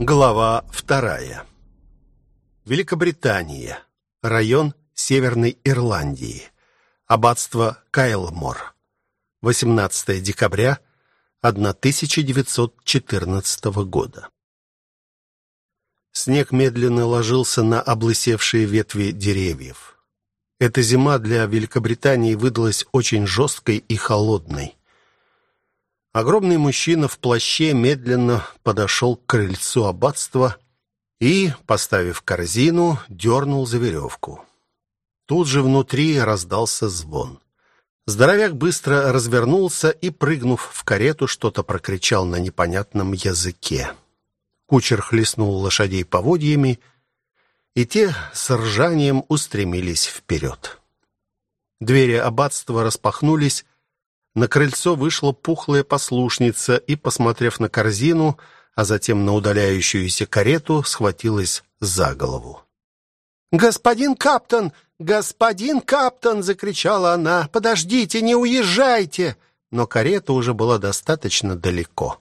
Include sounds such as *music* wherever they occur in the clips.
Глава вторая. Великобритания. Район Северной Ирландии. Аббатство Кайлмор. 18 декабря 1914 года. Снег медленно ложился на облысевшие ветви деревьев. Эта зима для Великобритании выдалась очень жесткой и холодной. Огромный мужчина в плаще медленно подошел к крыльцу аббатства и, поставив корзину, дернул за веревку. Тут же внутри раздался звон. Здоровяк быстро развернулся и, прыгнув в карету, что-то прокричал на непонятном языке. Кучер хлестнул лошадей поводьями, и те с ржанием устремились вперед. Двери аббатства распахнулись, на крыльцо вышла пухлая послушница и, посмотрев на корзину, а затем на удаляющуюся карету, схватилась за голову. «Господин Каптон! Господин Каптон!» — закричала она. «Подождите, не уезжайте!» Но карета уже была достаточно далеко.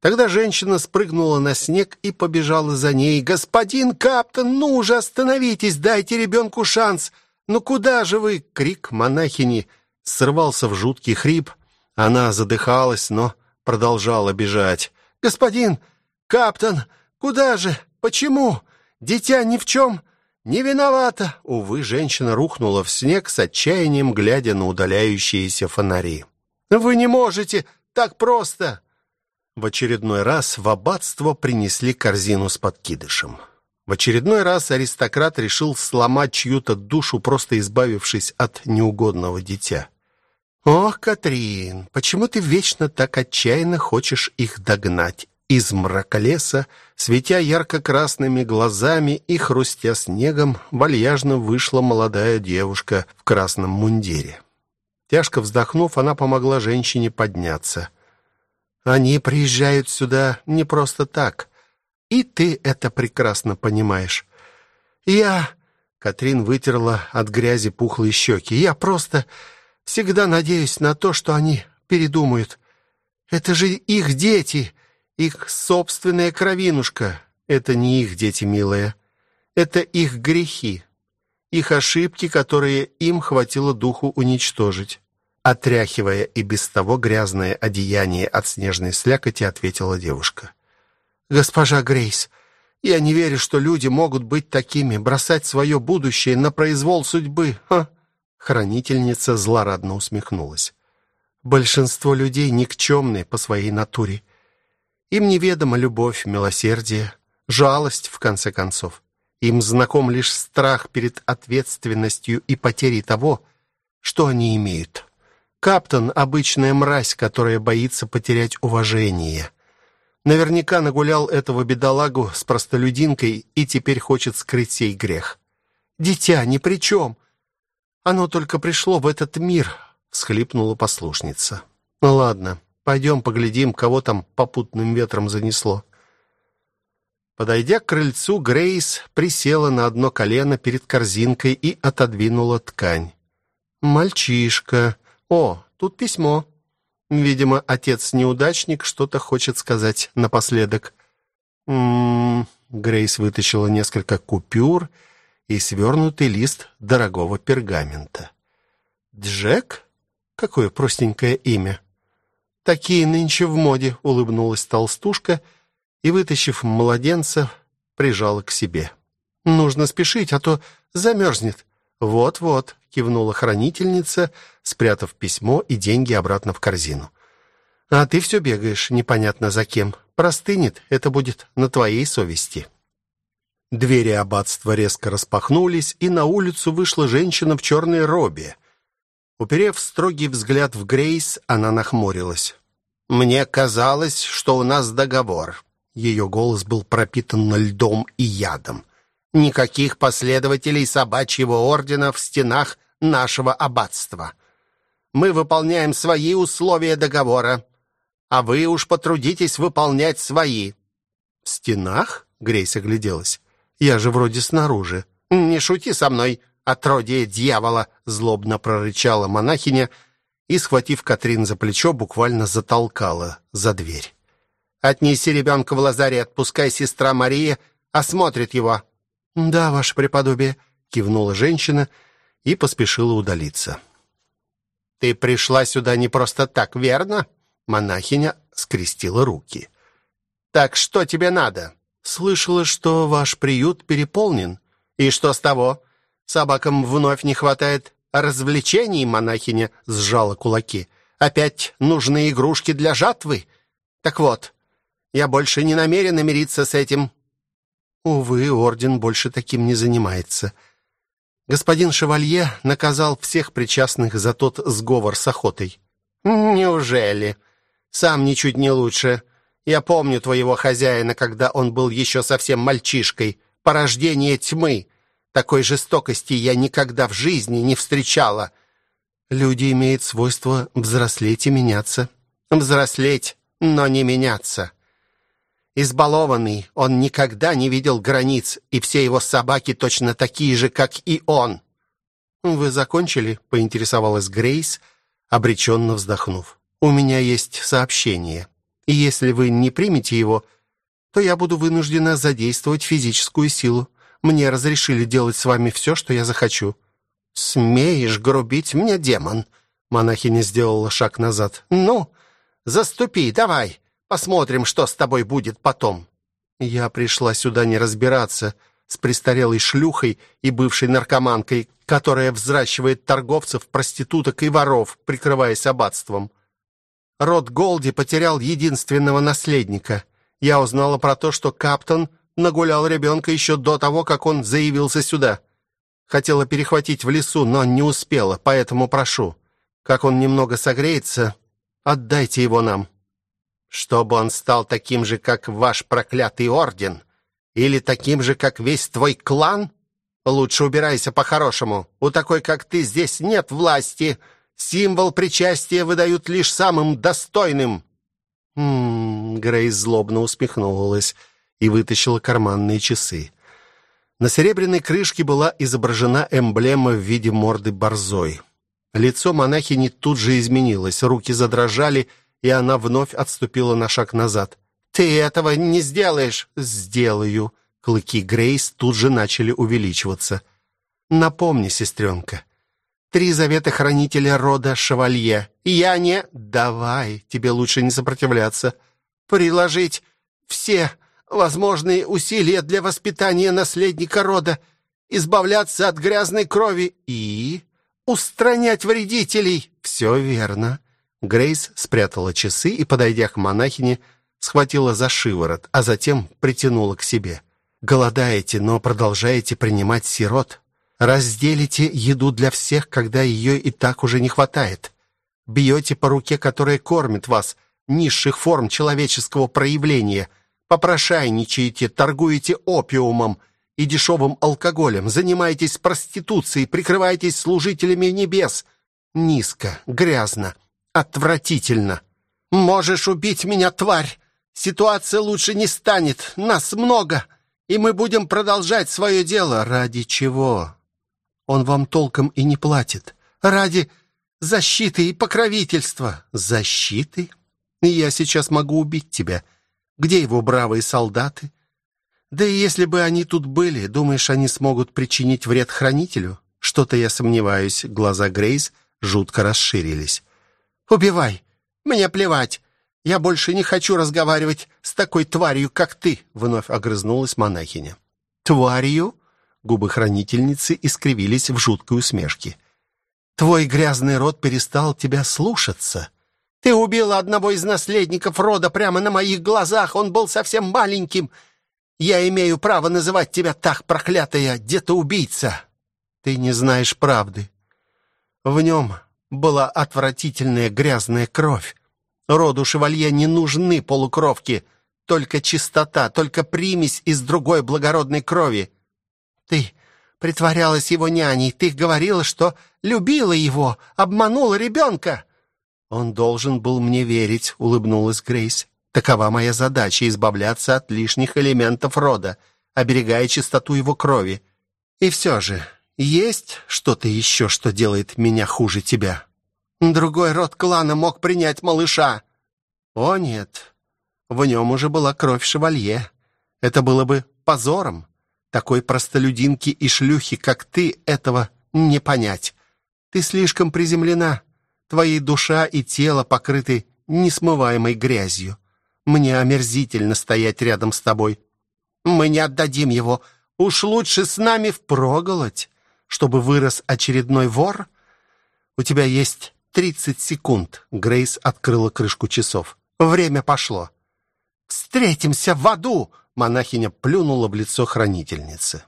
Тогда женщина спрыгнула на снег и побежала за ней. «Господин Каптон, ну же, остановитесь, дайте ребенку шанс! Ну куда же вы?» — крик монахини — срывался в жуткий хрип. Она задыхалась, но продолжала бежать. «Господин! Каптан! Куда же? Почему? Дитя ни в чем не виновата!» Увы, женщина рухнула в снег с отчаянием, глядя на удаляющиеся фонари. «Вы не можете! Так просто!» В очередной раз в аббатство принесли корзину с подкидышем. В очередной раз аристократ решил сломать чью-то душу, просто избавившись от неугодного дитя. «Ох, Катрин, почему ты вечно так отчаянно хочешь их догнать?» Из мрака леса, светя ярко-красными глазами и хрустя снегом, вальяжно вышла молодая девушка в красном мундире. Тяжко вздохнув, она помогла женщине подняться. «Они приезжают сюда не просто так, и ты это прекрасно понимаешь. Я...» Катрин вытерла от грязи пухлые щеки. «Я просто...» Всегда надеюсь на то, что они передумают. Это же их дети, их собственная кровинушка. Это не их дети, милая. Это их грехи, их ошибки, которые им хватило духу уничтожить. Отряхивая и без того грязное одеяние от снежной слякоти, ответила девушка. «Госпожа Грейс, я не верю, что люди могут быть такими, бросать свое будущее на произвол судьбы. Ха? Хранительница злорадно усмехнулась. Большинство людей никчемны по своей натуре. Им неведома любовь, милосердие, жалость, в конце концов. Им знаком лишь страх перед ответственностью и потерей того, что они имеют. Каптон — обычная мразь, которая боится потерять уважение. Наверняка нагулял этого бедолагу с простолюдинкой и теперь хочет скрыть сей грех. «Дитя ни при чем!» Оно только пришло в этот мир, всхлипнула послушница. Ну ладно, пойдем поглядим, кого там попутным ветром занесло. Подойдя к крыльцу, Грейс присела на одно колено перед корзинкой и отодвинула ткань. Мальчишка. О, тут письмо. Видимо, отец-неудачник что-то хочет сказать напоследок. М-м, Грейс вытащила несколько купюр и свернутый лист дорогого пергамента. Джек? Какое простенькое имя. Такие нынче в моде, улыбнулась толстушка и, вытащив младенца, прижала к себе. Нужно спешить, а то замерзнет. Вот-вот, кивнула хранительница, спрятав письмо и деньги обратно в корзину. А ты все бегаешь, непонятно за кем. Простынет, это будет на твоей совести. Двери аббатства резко распахнулись, и на улицу вышла женщина в черной робе. Уперев строгий взгляд в Грейс, она нахмурилась. «Мне казалось, что у нас договор». Ее голос был пропитан льдом и ядом. «Никаких последователей собачьего ордена в стенах нашего аббатства. Мы выполняем свои условия договора, а вы уж потрудитесь выполнять свои». «В стенах?» — Грейс огляделась. Я же вроде снаружи. Не шути со мной, отродье дьявола, злобно прорычала монахиня и, схватив Катрин за плечо, буквально затолкала за дверь. Отнеси ребенка в лазарет, пускай сестра Мария осмотрит его». «Да, ваше преподобие», — кивнула женщина и поспешила удалиться. «Ты пришла сюда не просто так, верно?» Монахиня скрестила руки. «Так что тебе надо?» «Слышала, что ваш приют переполнен». «И что с того? Собакам вновь не хватает развлечений?» Монахиня сжала кулаки. «Опять нужны игрушки для жатвы? Так вот, я больше не намерена мириться с этим». «Увы, орден больше таким не занимается». Господин Шевалье наказал всех причастных за тот сговор с охотой. «Неужели? Сам ничуть не лучше. Я помню твоего хозяина, когда он был еще совсем мальчишкой. Порождение тьмы. Такой жестокости я никогда в жизни не встречала. Люди имеют свойство взрослеть и меняться. Взрослеть, но не меняться. Избалованный, он никогда не видел границ, и все его собаки точно такие же, как и он. Вы закончили? поинтересовалась Грейс, обреченно вздохнув. У меня есть сообщение. И если вы не примете его, то я буду вынуждена задействовать физическую силу. Мне разрешили делать с вами все, что я захочу». «Смеешь грубить мне, демон?» Монахиня сделала шаг назад. «Ну, заступи, давай. Посмотрим, что с тобой будет потом». «Я пришла сюда не разбираться с престарелой шлюхой и бывшей наркоманкой, которая взращивает торговцев, проституток и воров, прикрываясь аббатством. Род Голди потерял единственного наследника. Я узнала про то, что Каптон нагулял ребенка еще до того, как он заявился сюда. Хотела перехватить в лесу, но не успела, поэтому прошу. Как он немного согреется, отдайте его нам. Чтобы он стал таким же, как ваш проклятый орден, или таким же, как весь твой клан? Лучше убирайся по-хорошему. У такой, как ты, здесь нет власти. Символ причастия выдают лишь самым достойным. Хм, Грейс злобно усмехнулась и вытащила карманные часы. На серебряной крышке была изображена эмблема в виде морды борзой. Лицо монахини тут же изменилось, руки задрожали, и она вновь отступила на шаг назад. «Ты этого не сделаешь!» «Сделаю!» Клыки Грейс тут же начали увеличиваться. «Напомни, сестренка, Три завета хранителя рода Шевалье. Я не... Давай, тебе лучше не сопротивляться. Приложить все возможные усилия для воспитания наследника рода, избавляться от грязной крови и устранять вредителей. Все верно. Грейс спрятала часы и, подойдя к монахине, схватила за шиворот, а затем притянула к себе. Голодаете, но продолжаете принимать сирот. Разделите еду для всех, когда ее и так уже не хватает. Бьете по руке, которая кормит вас, низших форм человеческого проявления. Попрошайничаете, торгуете опиумом и дешевым алкоголем, занимаетесь проституцией, прикрываетесь служителями небес. Низко, грязно, отвратительно. Можешь убить меня, тварь. Ситуация лучше не станет. Нас много, и мы будем продолжать свое дело ради чего? Он вам толком и не платит. Ради защиты и покровительства. Защиты? Я сейчас могу убить тебя. Где его бравые солдаты? Да и если бы они тут были, думаешь, они смогут причинить вред хранителю? Что-то я сомневаюсь. Глаза Грейс жутко расширились. Убивай. Мне плевать. Я больше не хочу разговаривать с такой тварью, как ты, вновь огрызнулась монахиня. Тварью? Губы хранительницы искривились в жуткой усмешке. Твой грязный род перестал тебя слушаться. Ты убила одного из наследников рода прямо на моих глазах. Он был совсем маленьким. Я имею право называть тебя так, проклятая детоубийца. Ты не знаешь правды. В нем была отвратительная грязная кровь. Роду шевалье не нужны полукровки, только чистота, только примесь из другой благородной крови. Ты притворялась его няней, ты говорила, что любила его, обманула ребенка!» «Он должен был мне верить», — улыбнулась Грейс. «Такова моя задача — избавляться от лишних элементов рода, оберегая чистоту его крови. И все же, есть что-то еще, что делает меня хуже тебя?» «Другой род клана мог принять малыша». «О, нет. В нем уже была кровь шевалье. Это было бы позором. Такой простолюдинки и шлюхи, как ты, этого не понять. Ты слишком приземлена. Твои душа и тело покрыты несмываемой грязью. Мне омерзительно стоять рядом с тобой. Мы не отдадим его. Уж лучше с нами впроголодь, чтобы вырос очередной вор. У тебя есть тридцать секунд. Грейс открыла крышку часов. Время пошло. Встретимся в аду, монахиня плюнула в лицо хранительницы.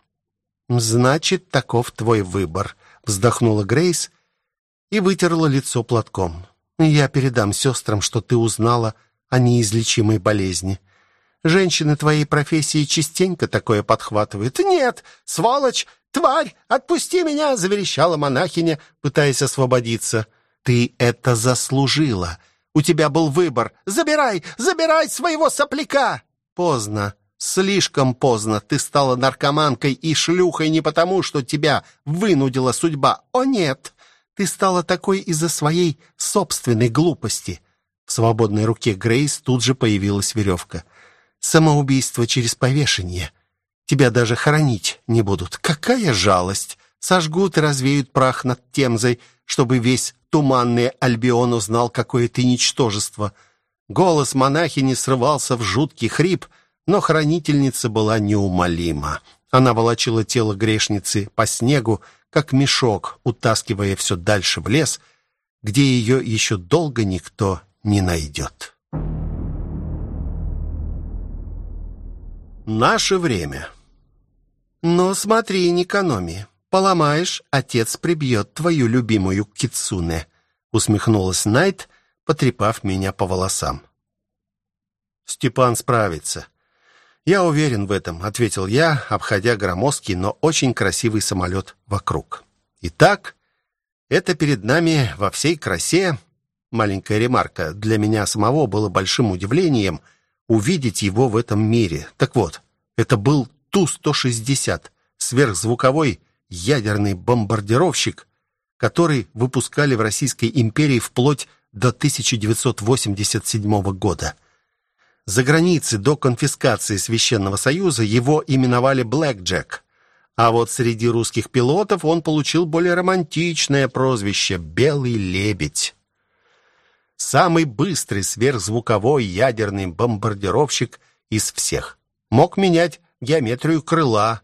Значит, таков твой выбор, вздохнула Грейс и вытерла лицо платком. Я передам сестрам, что ты узнала о неизлечимой болезни. Женщины твоей профессии частенько такое подхватывают. Нет, сволочь, тварь, отпусти меня, заверещала монахиня, пытаясь освободиться. Ты это заслужила. У тебя был выбор. Забирай, забирай своего сопляка. Поздно. Слишком поздно. Ты стала наркоманкой и шлюхой не потому, что тебя вынудила судьба. О нет. Ты стала такой из-за своей собственной глупости. В свободной руке Грейс тут же появилась веревка. Самоубийство через повешение. Тебя даже хоронить не будут. Какая жалость! Сожгут и развеют прах над Темзой, чтобы весь туманный Альбион узнал, какое ты ничтожество. Голос монахини срывался в жуткий хрип, но хранительница была неумолима. Она волочила тело грешницы по снегу, как мешок, утаскивая все дальше в лес, где ее еще долго никто не найдет. Наше время. Но смотри, не экономи. Поломаешь, отец прибьет твою любимую кицуне, усмехнулась Найт, потрепав меня по волосам. Степан справится. Я уверен в этом, ответил я, обходя громоздкий, но очень красивый самолет вокруг. Итак, это перед нами во всей красе. Маленькая ремарка для меня самого было большим удивлением увидеть его в этом мире. Так вот, это был Ту-160, сверхзвуковой ядерный бомбардировщик, который выпускали в Российской империи вплоть до 1987 года. За границей до конфискации Священного Союза его именовали Блэк Джек, а вот среди русских пилотов он получил более романтичное прозвище Белый лебедь самый быстрый сверхзвуковой ядерный бомбардировщик из всех. Мог менять геометрию крыла,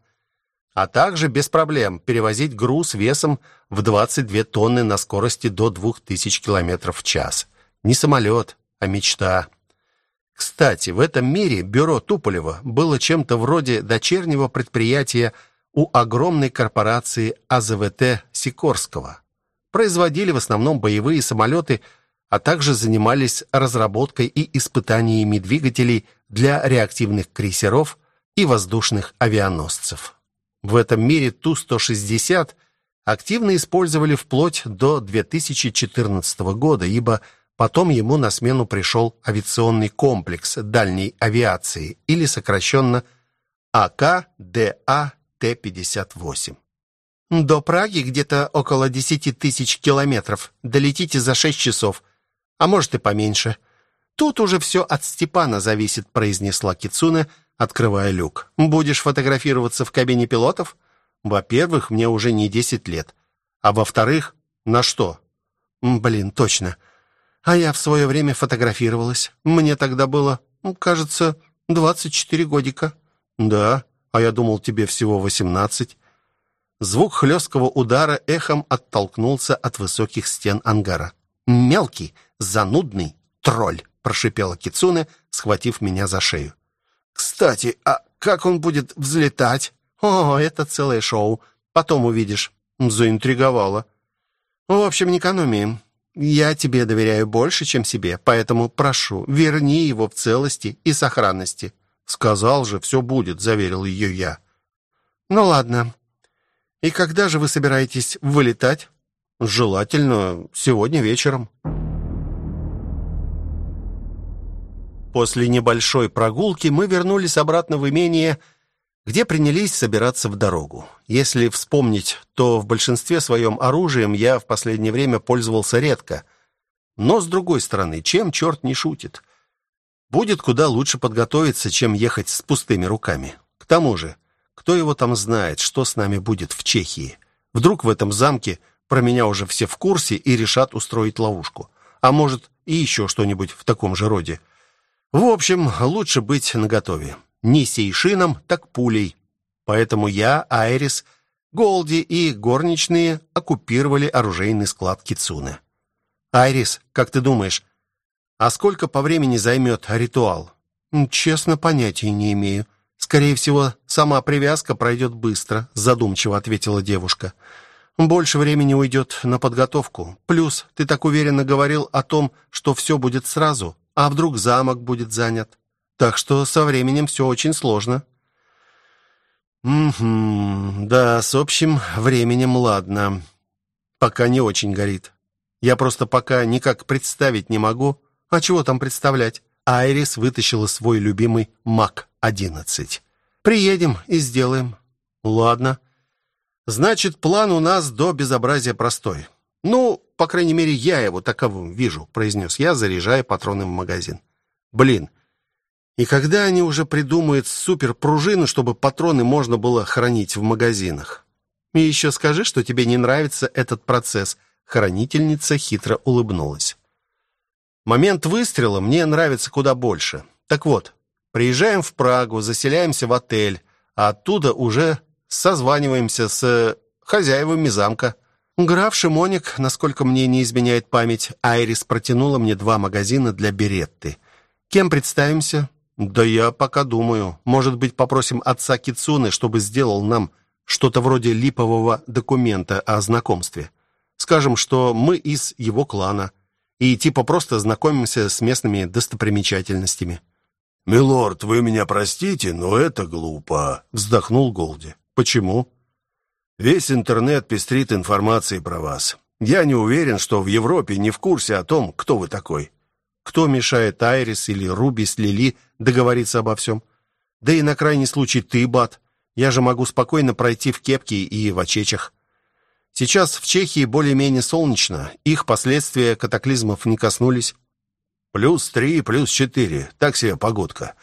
а также без проблем перевозить груз весом в 22 тонны на скорости до 2000 км в час. Не самолет, а мечта. Кстати, в этом мире бюро Туполева было чем-то вроде дочернего предприятия у огромной корпорации АЗВТ Сикорского. Производили в основном боевые самолеты а также занимались разработкой и испытаниями двигателей для реактивных крейсеров и воздушных авианосцев. В этом мире Ту-160 активно использовали вплоть до 2014 года, ибо потом ему на смену пришел авиационный комплекс дальней авиации, или сокращенно АК-ДА-Т-58. До Праги где-то около 10 тысяч километров. Долетите за 6 часов – а может и поменьше. Тут уже все от Степана зависит, произнесла Кицуне, открывая люк. Будешь фотографироваться в кабине пилотов? Во-первых, мне уже не десять лет. А во-вторых, на что? Блин, точно. А я в свое время фотографировалась. Мне тогда было, кажется, двадцать четыре годика. Да, а я думал, тебе всего восемнадцать. Звук хлесткого удара эхом оттолкнулся от высоких стен ангара. Мелкий, занудный тролль, прошипела Кицуне, схватив меня за шею. Кстати, а как он будет взлетать? О, это целое шоу. Потом увидишь. Заинтриговала. В общем, не экономи. Я тебе доверяю больше, чем себе, поэтому прошу, верни его в целости и сохранности. Сказал же, все будет, заверил ее я. Ну ладно. И когда же вы собираетесь вылетать? Желательно сегодня вечером. После небольшой прогулки мы вернулись обратно в имение, где принялись собираться в дорогу. Если вспомнить, то в большинстве своем оружием я в последнее время пользовался редко. Но с другой стороны, чем черт не шутит? Будет куда лучше подготовиться, чем ехать с пустыми руками. К тому же, кто его там знает, что с нами будет в Чехии? Вдруг в этом замке про меня уже все в курсе и решат устроить ловушку. А может, и еще что-нибудь в таком же роде. В общем, лучше быть наготове. Не сейшином, так пулей. Поэтому я, Айрис, Голди и горничные оккупировали оружейный склад Кицуны. Айрис, как ты думаешь, а сколько по времени займет ритуал? Честно, понятия не имею. Скорее всего, сама привязка пройдет быстро, задумчиво ответила девушка. Больше времени уйдет на подготовку. Плюс ты так уверенно говорил о том, что все будет сразу, а вдруг замок будет занят. Так что со временем все очень сложно. Угу. Да, с общим временем ладно. Пока не очень горит. Я просто пока никак представить не могу, а чего там представлять? Айрис вытащила свой любимый МАК-11. Приедем и сделаем. Ладно. Значит, план у нас до безобразия простой. Ну, по крайней мере, я его таковым вижу, произнес я, заряжая патроны в магазин. Блин. И когда они уже придумают суперпружину, чтобы патроны можно было хранить в магазинах? И еще скажи, что тебе не нравится этот процесс. Хранительница хитро улыбнулась. Момент выстрела мне нравится куда больше. Так вот, приезжаем в Прагу, заселяемся в отель, а оттуда уже созваниваемся с хозяевами замка. Граф Шимоник, насколько мне не изменяет память, Айрис протянула мне два магазина для беретты. Кем представимся? Да я пока думаю. Может быть, попросим отца Кицуны, чтобы сделал нам что-то вроде липового документа о знакомстве. Скажем, что мы из его клана и типа просто знакомимся с местными достопримечательностями. «Милорд, вы меня простите, но это глупо», — вздохнул Голди. «Почему?» «Весь интернет пестрит информацией про вас. Я не уверен, что в Европе не в курсе о том, кто вы такой». «Кто мешает Айрис или Руби с Лили договориться обо всем? Да и на крайний случай ты, Бат. Я же могу спокойно пройти в кепке и в очечах. Сейчас в Чехии более-менее солнечно, их последствия катаклизмов не коснулись. Плюс три, плюс четыре, так себе погодка.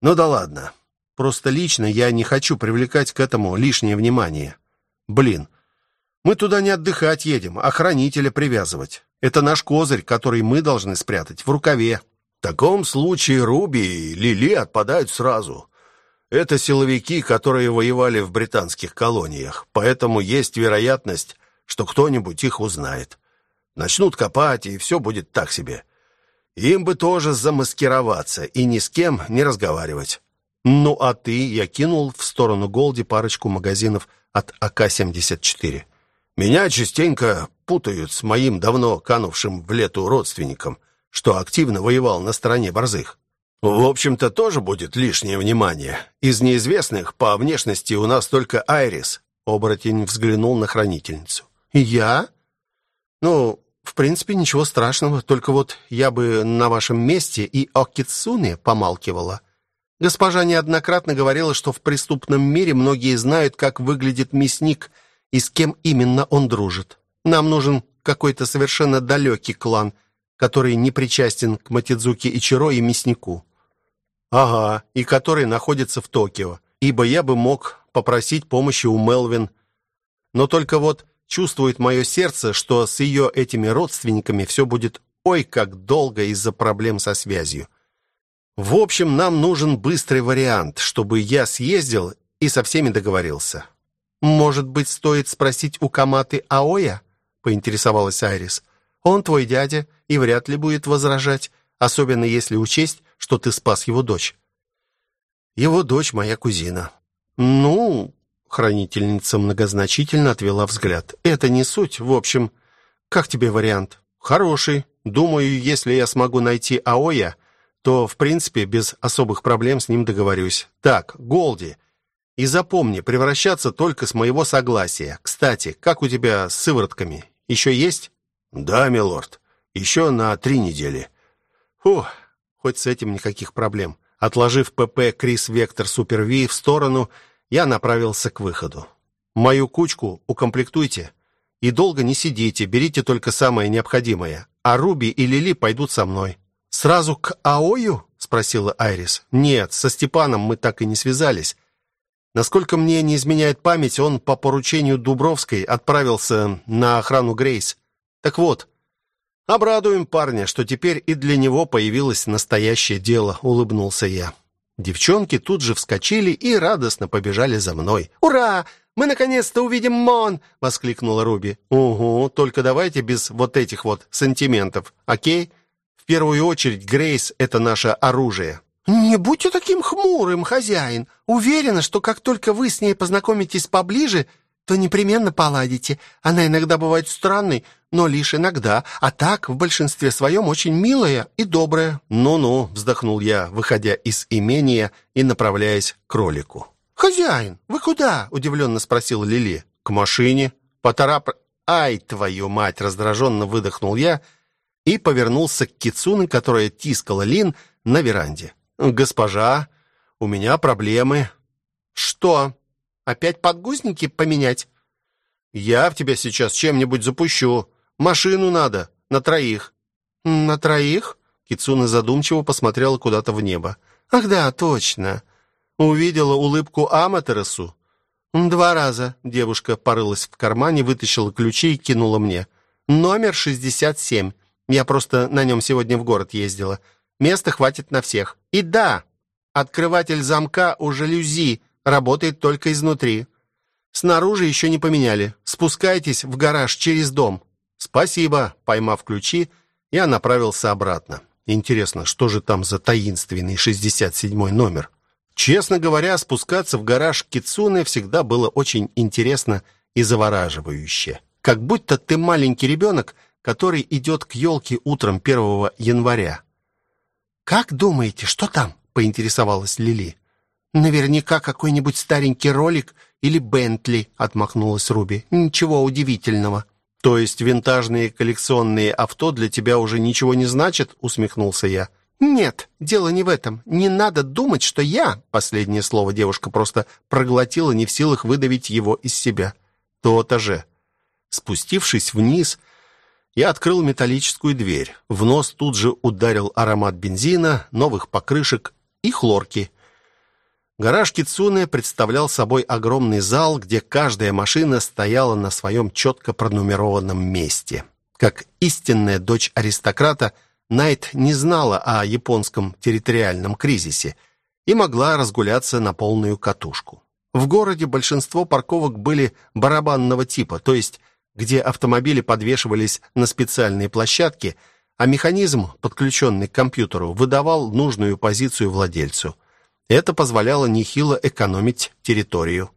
Ну да ладно. Просто лично я не хочу привлекать к этому лишнее внимание. Блин, мы туда не отдыхать едем, а хранителя привязывать. Это наш козырь, который мы должны спрятать в рукаве. В таком случае Руби и Лили отпадают сразу. Это силовики, которые воевали в британских колониях, поэтому есть вероятность, что кто-нибудь их узнает. Начнут копать, и все будет так себе. Им бы тоже замаскироваться и ни с кем не разговаривать. Ну а ты, я кинул в сторону Голди парочку магазинов от АК-74. Меня частенько путают с моим давно канувшим в лету родственником, что активно воевал на стороне борзых. В общем-то, тоже будет лишнее внимание. Из неизвестных по внешности у нас только Айрис. Оборотень взглянул на хранительницу. Я? Ну, в принципе, ничего страшного, только вот я бы на вашем месте и о Кицуне помалкивала. Госпожа неоднократно говорила, что в преступном мире многие знают, как выглядит мясник и с кем именно он дружит. Нам нужен какой-то совершенно далекий клан, который не причастен к Матидзуки Ичиро и мяснику. Ага, и который находится в Токио. Ибо я бы мог попросить помощи у Мелвин. Но только вот чувствует мое сердце, что с ее этими родственниками все будет ой как долго из-за проблем со связью. В общем, нам нужен быстрый вариант, чтобы я съездил и со всеми договорился. Может быть, стоит спросить у Каматы Аоя? Поинтересовалась Айрис. Он твой дядя и вряд ли будет возражать, особенно если учесть, что ты спас его дочь. Его дочь моя кузина. Ну, хранительница многозначительно отвела взгляд. Это не суть, в общем. Как тебе вариант? Хороший. Думаю, если я смогу найти Аоя, то, в принципе, без особых проблем с ним договорюсь. Так, Голди, и запомни, превращаться только с моего согласия. Кстати, как у тебя с сыворотками? Еще есть? Да, милорд. Еще на три недели. Фух, хоть с этим никаких проблем. Отложив ПП Крис Вектор Супер Ви в сторону, я направился к выходу. Мою кучку укомплектуйте и долго не сидите, берите только самое необходимое, а Руби и Лили пойдут со мной. Сразу к Аою? спросила Айрис. Нет, со Степаном мы так и не связались. Насколько мне не изменяет память, он по поручению Дубровской отправился на охрану Грейс. Так вот, обрадуем парня, что теперь и для него появилось настоящее дело, улыбнулся я. Девчонки тут же вскочили и радостно побежали за мной. Ура! Мы наконец-то увидим Мон, воскликнула Руби. Угу, только давайте без вот этих вот сантиментов, о'кей? В первую очередь Грейс это наше оружие. Не будьте таким хмурым, хозяин. Уверена, что как только вы с ней познакомитесь поближе, то непременно поладите. Она иногда бывает странной, но лишь иногда, а так в большинстве своем очень милая и добрая. Ну-ну, вздохнул я, выходя из имения и направляясь к кролику. Хозяин, вы куда? удивленно спросила Лили. К машине. Поторап Ай, твою мать, раздраженно выдохнул я и повернулся к Кицуне, которая тискала Лин на веранде. Госпожа, у меня проблемы. Что? Опять подгузники поменять? Я в тебя сейчас чем-нибудь запущу. Машину надо на троих. На троих? Кицуна задумчиво посмотрела куда-то в небо. Ах да, точно. Увидела улыбку Аматерасу. Два раза девушка порылась в кармане, вытащила ключи и кинула мне. Номер 67. Я просто на нем сегодня в город ездила. Места хватит на всех. И да, открыватель замка у жалюзи работает только изнутри. Снаружи еще не поменяли. Спускайтесь в гараж через дом. Спасибо, поймав ключи, я направился обратно. Интересно, что же там за таинственный 67 номер? Честно говоря, спускаться в гараж Кицуны всегда было очень интересно и завораживающе. Как будто ты маленький ребенок, который идет к елке утром 1 января. Как думаете, что там? поинтересовалась Лили. Наверняка какой-нибудь старенький ролик или Бентли, отмахнулась Руби. Ничего удивительного. То есть винтажные коллекционные авто для тебя уже ничего не значат, усмехнулся я. Нет, дело не в этом. Не надо думать, что я, последнее слово девушка просто проглотила, не в силах выдавить его из себя. То-то же. Спустившись вниз, я открыл металлическую дверь. В нос тут же ударил аромат бензина, новых покрышек и хлорки. Гараж Кицуне представлял собой огромный зал, где каждая машина стояла на своем четко пронумерованном месте. Как истинная дочь аристократа, Найт не знала о японском территориальном кризисе и могла разгуляться на полную катушку. В городе большинство парковок были барабанного типа, то есть где автомобили подвешивались на специальные площадки, а механизм, подключенный к компьютеру, выдавал нужную позицию владельцу. Это позволяло нехило экономить территорию.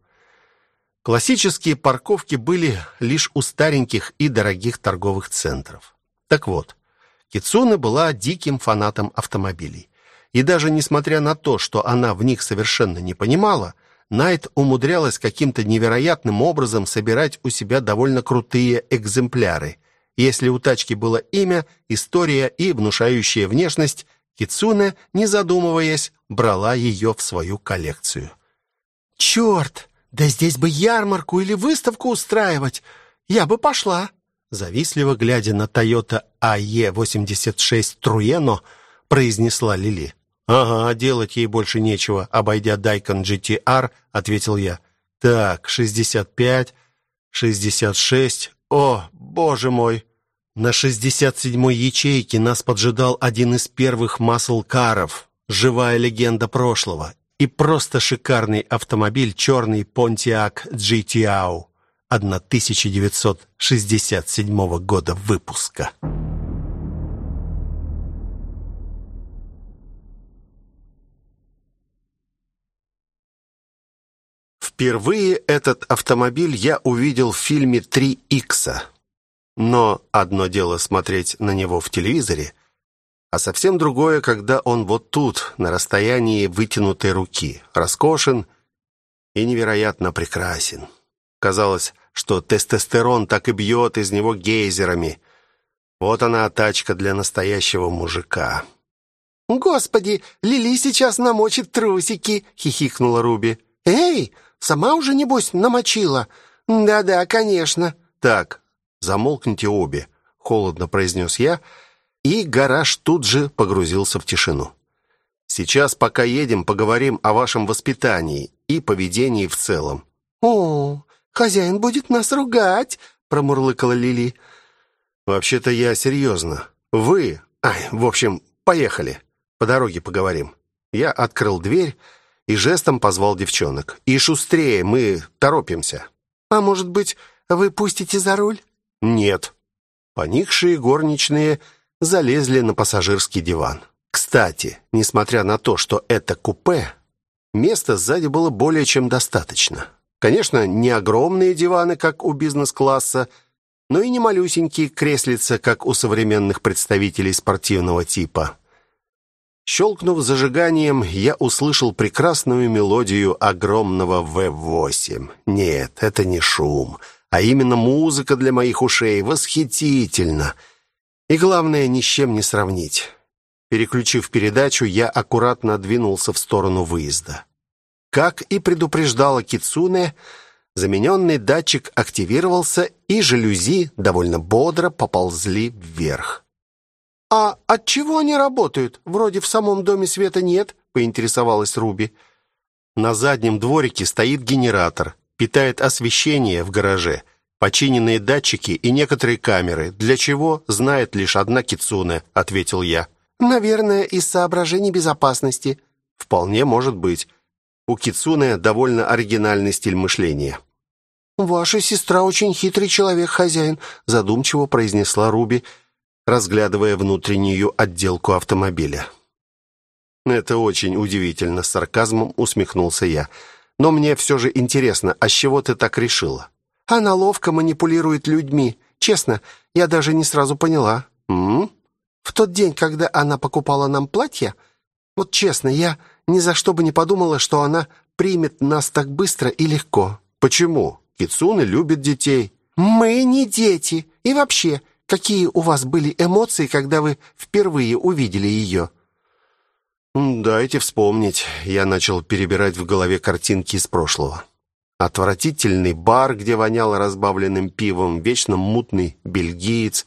Классические парковки были лишь у стареньких и дорогих торговых центров. Так вот, Кицуна была диким фанатом автомобилей. И даже несмотря на то, что она в них совершенно не понимала, Найт умудрялась каким-то невероятным образом собирать у себя довольно крутые экземпляры. Если у тачки было имя, история и внушающая внешность, Кицуне, не задумываясь, брала ее в свою коллекцию. «Черт! Да здесь бы ярмарку или выставку устраивать! Я бы пошла!» Завистливо глядя на Toyota AE86 Trueno, произнесла Лили. Ага, делать ей больше нечего, обойдя Daikin GTR, ответил я. Так, 65, 66. О, боже мой. На 67-й ячейке нас поджидал один из первых маслкаров, живая легенда прошлого, и просто шикарный автомобиль черный Pontiac GTO 1967 года выпуска. Впервые этот автомобиль я увидел в фильме «Три икса». Но одно дело смотреть на него в телевизоре, а совсем другое, когда он вот тут, на расстоянии вытянутой руки, роскошен и невероятно прекрасен. Казалось, что тестостерон так и бьет из него гейзерами. Вот она, тачка для настоящего мужика. «Господи, Лили сейчас намочит трусики!» — хихикнула Руби. «Эй, Сама уже, небось, намочила. Да-да, конечно. Так, замолкните обе, холодно произнес я и гараж тут же погрузился в тишину. Сейчас, пока едем, поговорим о вашем воспитании и поведении в целом. О, хозяин будет нас ругать, промурлыкала Лили. Вообще-то я серьезно. Вы, ай, в общем, поехали. По дороге поговорим. Я открыл дверь и жестом позвал девчонок. И шустрее, мы торопимся. А может быть, вы пустите за руль? Нет. Поникшие горничные залезли на пассажирский диван. Кстати, несмотря на то, что это купе, места сзади было более чем достаточно. Конечно, не огромные диваны, как у бизнес-класса, но и не малюсенькие креслица, как у современных представителей спортивного типа. Щелкнув зажиганием, я услышал прекрасную мелодию огромного В8. Нет, это не шум, а именно музыка для моих ушей. Восхитительно! И главное, ни с чем не сравнить. Переключив передачу, я аккуратно двинулся в сторону выезда. Как и предупреждала Кицуне, замененный датчик активировался, и жалюзи довольно бодро поползли вверх. «А от чего они работают? Вроде в самом доме света нет», — поинтересовалась Руби. На заднем дворике стоит генератор, питает освещение в гараже, починенные датчики и некоторые камеры. Для чего, знает лишь одна Кицуне, ответил я. Наверное, из соображений безопасности. Вполне может быть. У Кицуне довольно оригинальный стиль мышления. Ваша сестра очень хитрый человек, хозяин, задумчиво произнесла Руби, разглядывая внутреннюю отделку автомобиля. Это очень удивительно, с сарказмом усмехнулся я. Но мне все же интересно, а с чего ты так решила? Она ловко манипулирует людьми. Честно, я даже не сразу поняла. М? В тот день, когда она покупала нам платье, вот честно, я ни за что бы не подумала, что она примет нас так быстро и легко. Почему? Кицуна любит детей. Мы не дети. И вообще, какие у вас были эмоции, когда вы впервые увидели ее?» «Дайте вспомнить». Я начал перебирать в голове картинки из прошлого. Отвратительный бар, где воняло разбавленным пивом, вечно мутный бельгиец,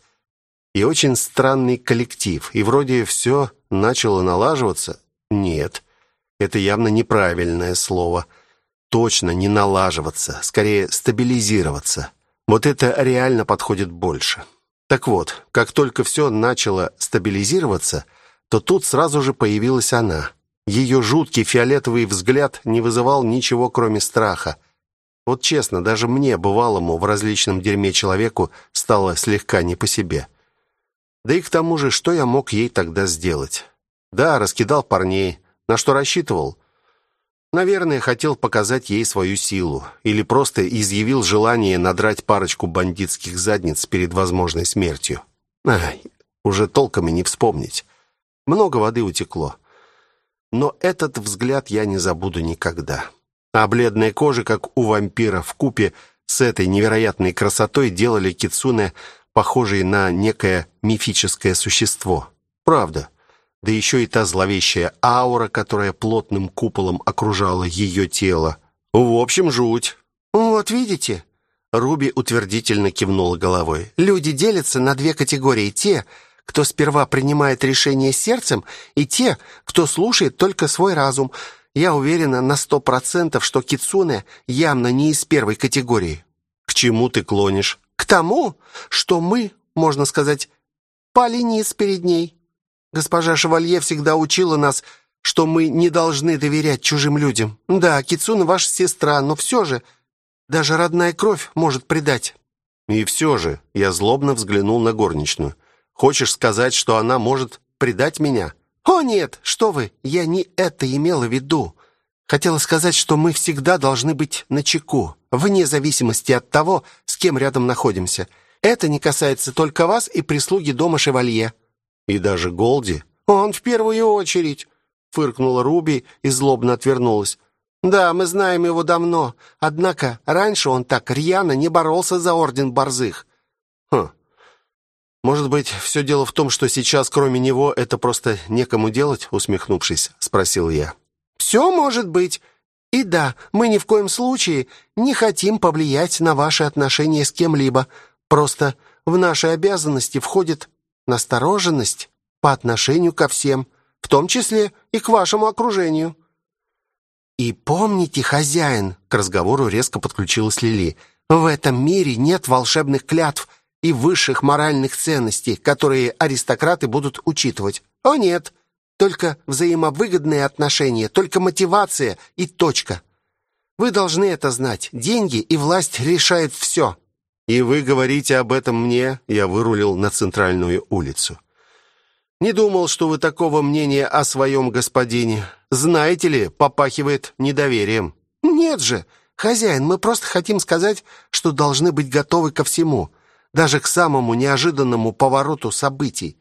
и очень странный коллектив. И вроде все начало налаживаться. Нет, это явно неправильное слово. Точно не налаживаться, скорее стабилизироваться. Вот это реально подходит больше. Так вот, как только все начало стабилизироваться, то тут сразу же появилась она. Ее жуткий фиолетовый взгляд не вызывал ничего, кроме страха. Вот честно, даже мне, бывалому в различном дерьме человеку, стало слегка не по себе. Да и к тому же, что я мог ей тогда сделать? Да, раскидал парней. На что рассчитывал? Наверное, хотел показать ей свою силу. Или просто изъявил желание надрать парочку бандитских задниц перед возможной смертью. Ай, уже толком и не вспомнить. Много воды утекло. Но этот взгляд я не забуду никогда. А бледная кожа, как у вампира, в купе с этой невероятной красотой делали Кицуне похожей на некое мифическое существо. Правда. Да еще и та зловещая аура, которая плотным куполом окружала ее тело. В общем, жуть. Вот видите? Руби утвердительно кивнула головой. Люди делятся на две категории: те, кто сперва принимает решение сердцем, и те, кто слушает только свой разум. Я уверена на сто процентов, что Кицуне явно не из первой категории. К чему ты клонишь? К тому, что мы, можно сказать, пали низ перед ней. Госпожа Шевалье всегда учила нас, что мы не должны доверять чужим людям. Да, Кицуна ваша сестра, но все же даже родная кровь может предать. И все же, я злобно взглянул на горничную. Хочешь сказать, что она может предать меня? О нет, что вы? Я не это имела в виду. Хотела сказать, что мы всегда должны быть начеку, вне зависимости от того, с кем рядом находимся. Это не касается только вас и прислуги дома Шевалье. И даже Голди? Он в первую очередь, фыркнула Руби и злобно отвернулась. Да, мы знаем его давно, однако раньше он так рьяно не боролся за орден борзых. Хм. Может быть, все дело в том, что сейчас кроме него это просто некому делать, усмехнувшись, спросил я. Все может быть. И да, мы ни в коем случае не хотим повлиять на ваши отношения с кем-либо. Просто в наши обязанности входит настороженность по отношению ко всем, в том числе и к вашему окружению. И помните, хозяин, к разговору резко подключилась Лили. В этом мире нет волшебных клятв и высших моральных ценностей, которые аристократы будут учитывать. О нет, только взаимовыгодные отношения, только мотивация и точка. Вы должны это знать. Деньги и власть решают все. И вы говорите об этом мне? Я вырулил на центральную улицу. Не думал, что вы такого мнения о своем господине. Знаете ли, попахивает недоверием. Нет же, хозяин, мы просто хотим сказать, что должны быть готовы ко всему, даже к самому неожиданному повороту событий.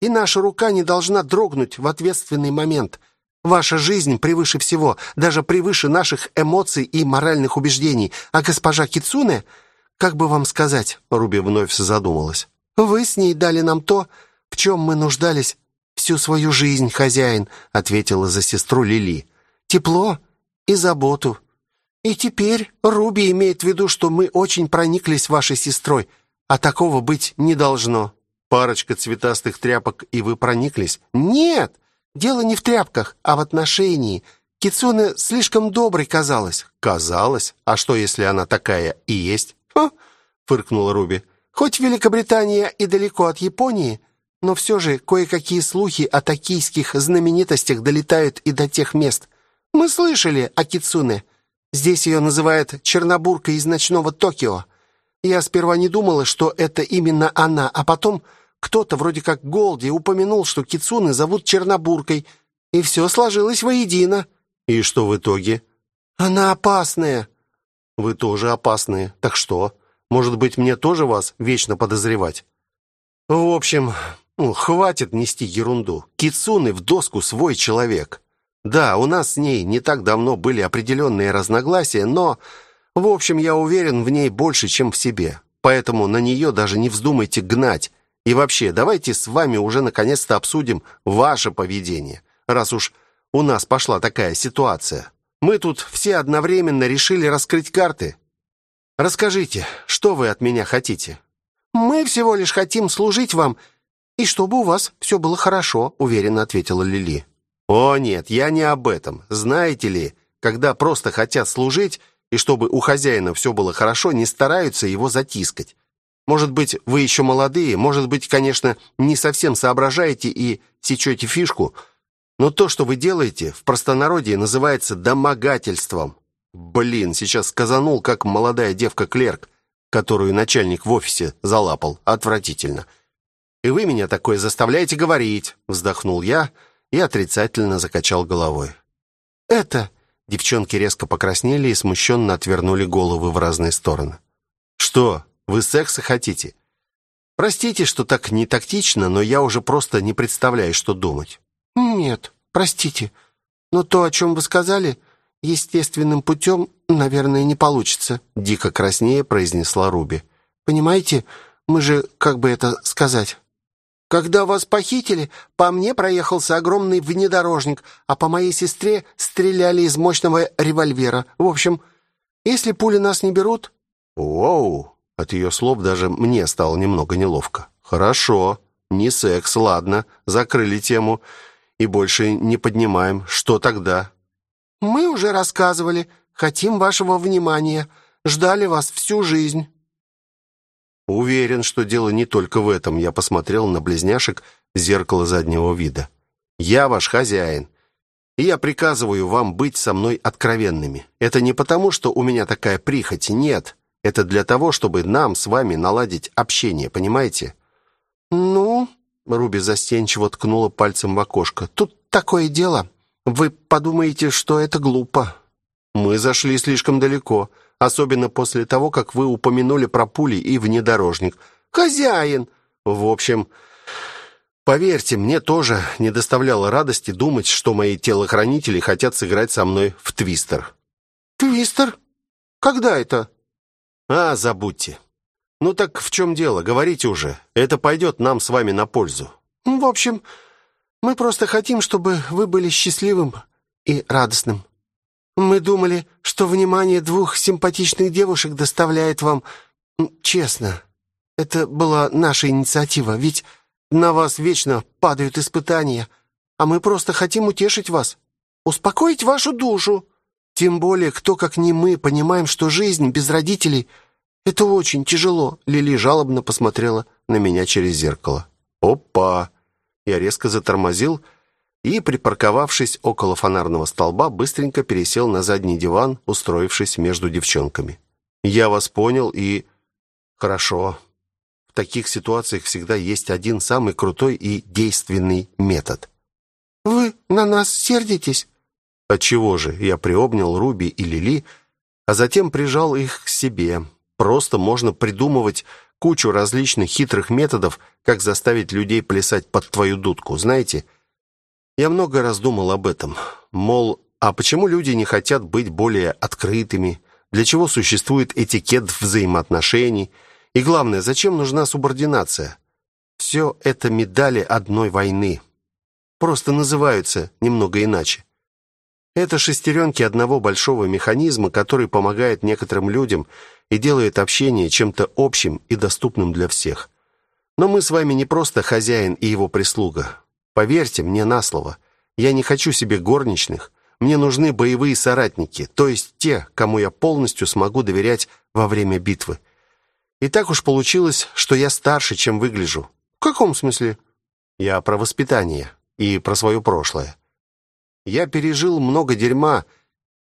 И наша рука не должна дрогнуть в ответственный момент. Ваша жизнь превыше всего, даже превыше наших эмоций и моральных убеждений. А госпожа Кицуне, как бы вам сказать, Руби вновь задумалась. Вы с ней дали нам то, в чем мы нуждались всю свою жизнь, хозяин, ответила за сестру Лили. Тепло и заботу. И теперь Руби имеет в виду, что мы очень прониклись вашей сестрой, а такого быть не должно. Парочка цветастых тряпок, и вы прониклись? Нет, дело не в тряпках, а в отношении. Кицуне слишком доброй казалась. Казалось? А что, если она такая и есть? Ха, фыркнула Руби. Хоть Великобритания и далеко от Японии, но все же кое-какие слухи о токийских знаменитостях долетают и до тех мест. Мы слышали о Кицуне. Здесь ее называют Чернобуркой из ночного Токио. Я сперва не думала, что это именно она, а потом кто-то вроде как Голди упомянул, что Кицуне зовут Чернобуркой, и все сложилось воедино. И что в итоге? Она опасная. Вы тоже опасные. Так что? Может быть, мне тоже вас вечно подозревать? В общем, ну, хватит нести ерунду. Кицуны в доску свой человек. Да, у нас с ней не так давно были определенные разногласия, но, в общем, я уверен в ней больше, чем в себе. Поэтому на нее даже не вздумайте гнать. И вообще, давайте с вами уже наконец-то обсудим ваше поведение, раз уж у нас пошла такая ситуация. Мы тут все одновременно решили раскрыть карты. Расскажите, что вы от меня хотите? Мы всего лишь хотим служить вам «И чтобы у вас все было хорошо», — уверенно ответила Лили. «О, нет, я не об этом. Знаете ли, когда просто хотят служить, и чтобы у хозяина все было хорошо, не стараются его затискать. Может быть, вы еще молодые, может быть, конечно, не совсем соображаете и сечете фишку, но то, что вы делаете, в простонародье называется домогательством. Блин, сейчас сказанул, как молодая девка-клерк, которую начальник в офисе залапал. Отвратительно. И вы меня такое заставляете говорить, вздохнул я и отрицательно закачал головой. Это девчонки резко покраснели и смущенно отвернули головы в разные стороны. Что, вы секса хотите? Простите, что так не тактично, но я уже просто не представляю, что думать. Нет, простите. Но то, о чем вы сказали, естественным путем, наверное, не получится, дико краснее произнесла Руби. Понимаете, мы же, как бы это сказать, когда вас похитили, по мне проехался огромный внедорожник, а по моей сестре стреляли из мощного револьвера. В общем, если пули нас не берут... Воу! От ее слов даже мне стало немного неловко. Хорошо, не секс, ладно, закрыли тему и больше не поднимаем. Что тогда? Мы уже рассказывали, хотим вашего внимания, ждали вас всю жизнь. Уверен, что дело не только в этом. Я посмотрел на близняшек в зеркало заднего вида. Я ваш хозяин. И я приказываю вам быть со мной откровенными. Это не потому, что у меня такая прихоть, нет. Это для того, чтобы нам с вами наладить общение, понимаете? Ну, Руби застенчиво ткнула пальцем в окошко. Тут такое дело. Вы подумаете, что это глупо. Мы зашли слишком далеко особенно после того, как вы упомянули про пули и внедорожник. Хозяин. В общем, поверьте, мне тоже не доставляло радости думать, что мои телохранители хотят сыграть со мной в твистер. Твистер? Когда это? А, забудьте. Ну так в чем дело? Говорите уже. Это пойдет нам с вами на пользу. В общем, мы просто хотим, чтобы вы были счастливым и радостным. Мы думали, что внимание двух симпатичных девушек доставляет вам... Честно, это была наша инициатива, ведь На вас вечно падают испытания, а мы просто хотим утешить вас, успокоить вашу душу. Тем более, кто, как не мы, понимаем, что жизнь без родителей — это очень тяжело. Лили жалобно посмотрела на меня через зеркало. Опа! Я резко затормозил и, припарковавшись около фонарного столба, быстренько пересел на задний диван, устроившись между девчонками. Я вас понял и... Хорошо. В таких ситуациях всегда есть один самый крутой и действенный метод. «Вы на нас сердитесь?» Отчего же? Я приобнял Руби и Лили, а затем прижал их к себе. Просто можно придумывать кучу различных хитрых методов, как заставить людей плясать под твою дудку, знаете? Я много раз думал об этом. Мол, а почему люди не хотят быть более открытыми? Для чего существует этикет взаимоотношений? И главное, зачем нужна субординация? Все это медали одной войны. Просто называются немного иначе. Это шестеренки одного большого механизма, который помогает некоторым людям и делает общение чем-то общим и доступным для всех. Но мы с вами не просто хозяин и его прислуга. Поверьте мне на слово, я не хочу себе горничных. Мне нужны боевые соратники, то есть те, кому я полностью смогу доверять во время битвы. И так уж получилось, что я старше, чем выгляжу. В каком смысле? Я про воспитание и про свое прошлое. Я пережил много дерьма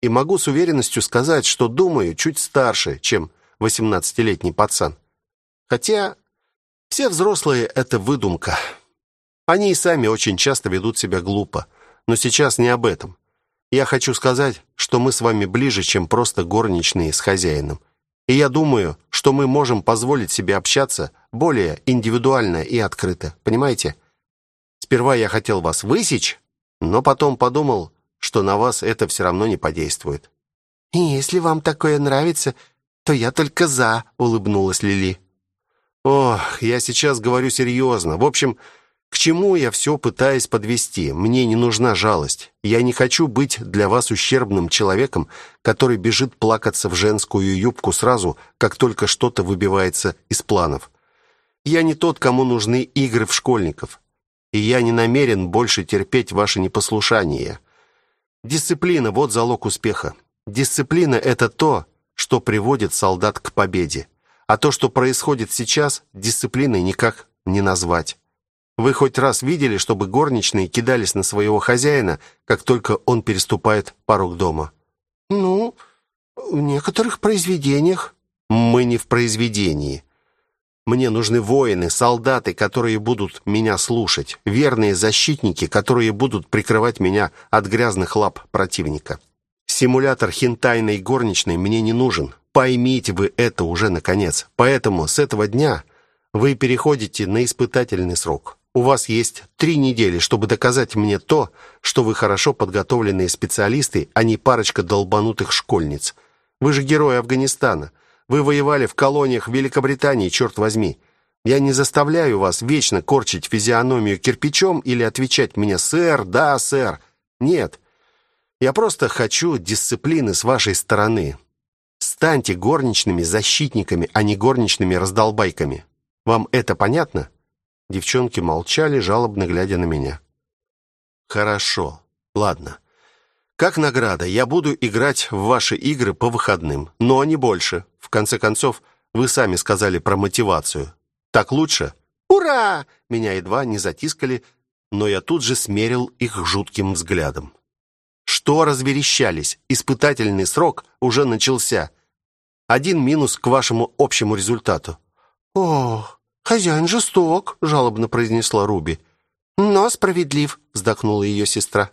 и могу с уверенностью сказать, что думаю чуть старше, чем восемнадцатилетний пацан. Хотя все взрослые это выдумка. Они и сами очень часто ведут себя глупо, но сейчас не об этом. Я хочу сказать, что мы с вами ближе, чем просто горничные с хозяином. И я думаю, что мы можем позволить себе общаться более индивидуально и открыто. Понимаете? Сперва я хотел вас высечь, но потом подумал, что на вас это все равно не подействует. «Если вам такое нравится, то я только за», — улыбнулась Лили. «Ох, я сейчас говорю серьезно. В общем, к чему я все пытаюсь подвести? Мне не нужна жалость. Я не хочу быть для вас ущербным человеком, который бежит плакаться в женскую юбку сразу, как только что-то выбивается из планов. Я не тот, кому нужны игры в школьников и я не намерен больше терпеть ваше непослушание. Дисциплина вот залог успеха. Дисциплина это то, что приводит солдат к победе. А то, что происходит сейчас, дисциплиной никак не назвать. Вы хоть раз видели, чтобы горничные кидались на своего хозяина, как только он переступает порог дома? Ну, в некоторых произведениях. Мы не в произведении. Мне нужны воины, солдаты, которые будут меня слушать, верные защитники, которые будут прикрывать меня от грязных лап противника. Симулятор хентайной горничной мне не нужен. Поймите вы это уже наконец. Поэтому с этого дня вы переходите на испытательный срок. У вас есть три недели, чтобы доказать мне то, что вы хорошо подготовленные специалисты, а не парочка долбанутых школьниц. Вы же герои Афганистана. Вы воевали в колониях Великобритании, черт возьми. Я не заставляю вас вечно корчить физиономию кирпичом или отвечать мне «сэр», «да, сэр». Нет. Я просто хочу дисциплины с вашей стороны. Станьте горничными защитниками, а не горничными раздолбайками. Вам это понятно? Девчонки молчали, жалобно глядя на меня. Хорошо. Ладно. Как награда я буду играть в ваши игры по выходным, но не больше. В конце концов, вы сами сказали про мотивацию. Так лучше? Ура! Меня едва не затискали, но я тут же смерил их жутким взглядом. Что разверещались? Испытательный срок уже начался. Один минус к вашему общему результату. Ох, хозяин жесток, жалобно произнесла Руби. Но справедлив, вздохнула ее сестра.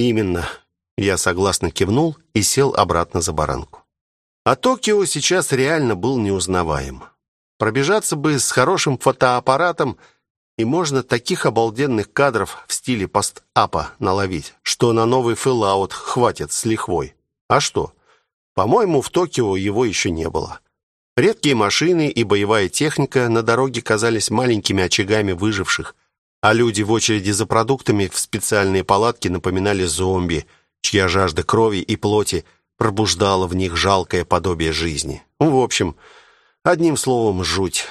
Именно. Я согласно кивнул и сел обратно за баранку. А Токио сейчас реально был неузнаваем. Пробежаться бы с хорошим фотоаппаратом, и можно таких обалденных кадров в стиле пост-апа наловить, что на новый Fallout хватит с лихвой. А что? По-моему, в Токио его еще не было. Редкие машины и боевая техника на дороге казались маленькими очагами выживших, а люди в очереди за продуктами в специальные палатки напоминали зомби, чья жажда крови и плоти – пробуждало в них жалкое подобие жизни. В общем, одним словом, жуть.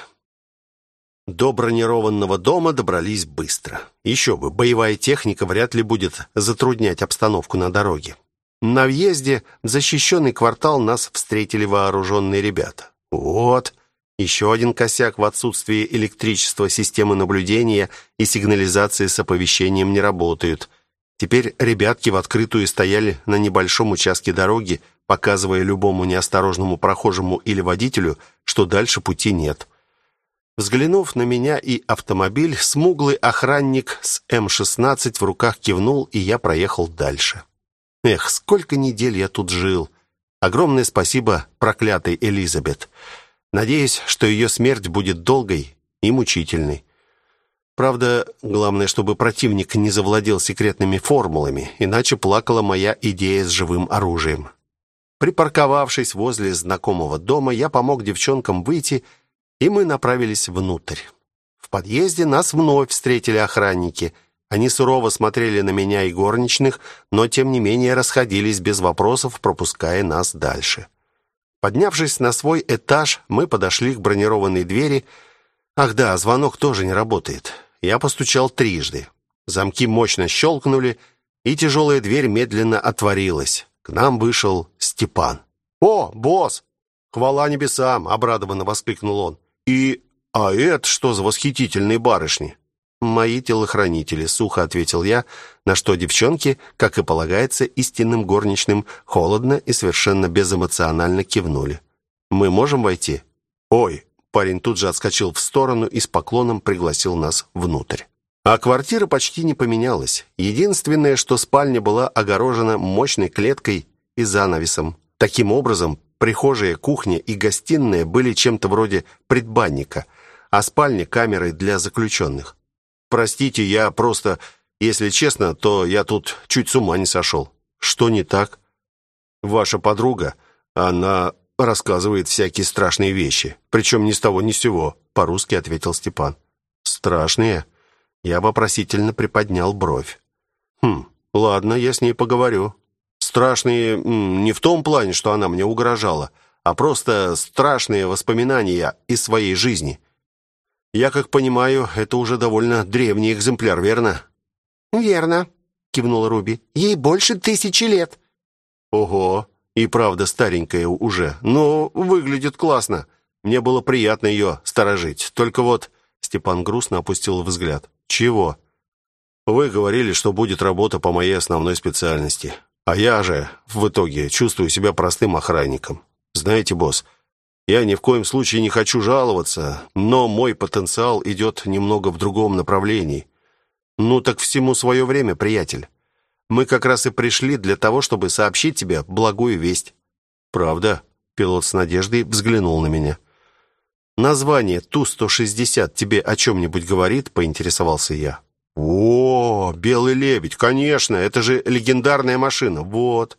До бронированного дома добрались быстро. Еще бы, боевая техника вряд ли будет затруднять обстановку на дороге. На въезде в защищенный квартал нас встретили вооруженные ребята. Вот, еще один косяк в отсутствии электричества, системы наблюдения и сигнализации с оповещением не работают. Теперь ребятки в открытую стояли на небольшом участке дороги, показывая любому неосторожному прохожему или водителю, что дальше пути нет. Взглянув на меня и автомобиль, смуглый охранник с М-16 в руках кивнул, и я проехал дальше. Эх, сколько недель я тут жил. Огромное спасибо проклятой Элизабет. Надеюсь, что ее смерть будет долгой и мучительной. Правда, главное, чтобы противник не завладел секретными формулами, иначе плакала моя идея с живым оружием. Припарковавшись возле знакомого дома, я помог девчонкам выйти и мы направились внутрь. В подъезде нас вновь встретили охранники. Они сурово смотрели на меня и горничных, но тем не менее расходились без вопросов, пропуская нас дальше. Поднявшись на свой этаж, мы подошли к бронированной двери. Ах да, звонок тоже не работает. Я постучал трижды. Замки мощно щелкнули, и тяжелая дверь медленно отворилась. К нам вышел Степан. «О, босс! Хвала небесам!» — обрадованно воскликнул он. «И... а это что за восхитительные барышни?» «Мои телохранители», — сухо ответил я, на что девчонки, как и полагается истинным горничным, холодно и совершенно безэмоционально кивнули. «Мы можем войти?» «Ой!» — парень тут же отскочил в сторону и с поклоном пригласил нас внутрь. А квартира почти не поменялась. Единственное, что спальня была огорожена мощной клеткой и занавесом. Таким образом, Прихожая, кухня и гостиная были чем-то вроде предбанника, а спальня камерой для заключенных. Простите, я просто, если честно, то я тут чуть с ума не сошел. Что не так? Ваша подруга, она рассказывает всякие страшные вещи, причем ни с того ни с сего, по-русски ответил Степан. Страшные? Я вопросительно приподнял бровь. Хм, ладно, я с ней поговорю страшные не в том плане, что она мне угрожала, а просто страшные воспоминания из своей жизни. Я, как понимаю, это уже довольно древний экземпляр, верно? Верно, кивнула Руби. Ей больше тысячи лет. Ого, и правда старенькая уже, но выглядит классно. Мне было приятно ее сторожить. Только вот Степан грустно опустил взгляд. Чего? Вы говорили, что будет работа по моей основной специальности. А я же в итоге чувствую себя простым охранником. Знаете, босс, я ни в коем случае не хочу жаловаться, но мой потенциал идет немного в другом направлении. Ну так всему свое время, приятель. Мы как раз и пришли для того, чтобы сообщить тебе благую весть. Правда? Пилот с надеждой взглянул на меня. Название Ту-160 тебе о чем нибудь говорит, поинтересовался я. О, белый лебедь, конечно, это же легендарная машина. Вот.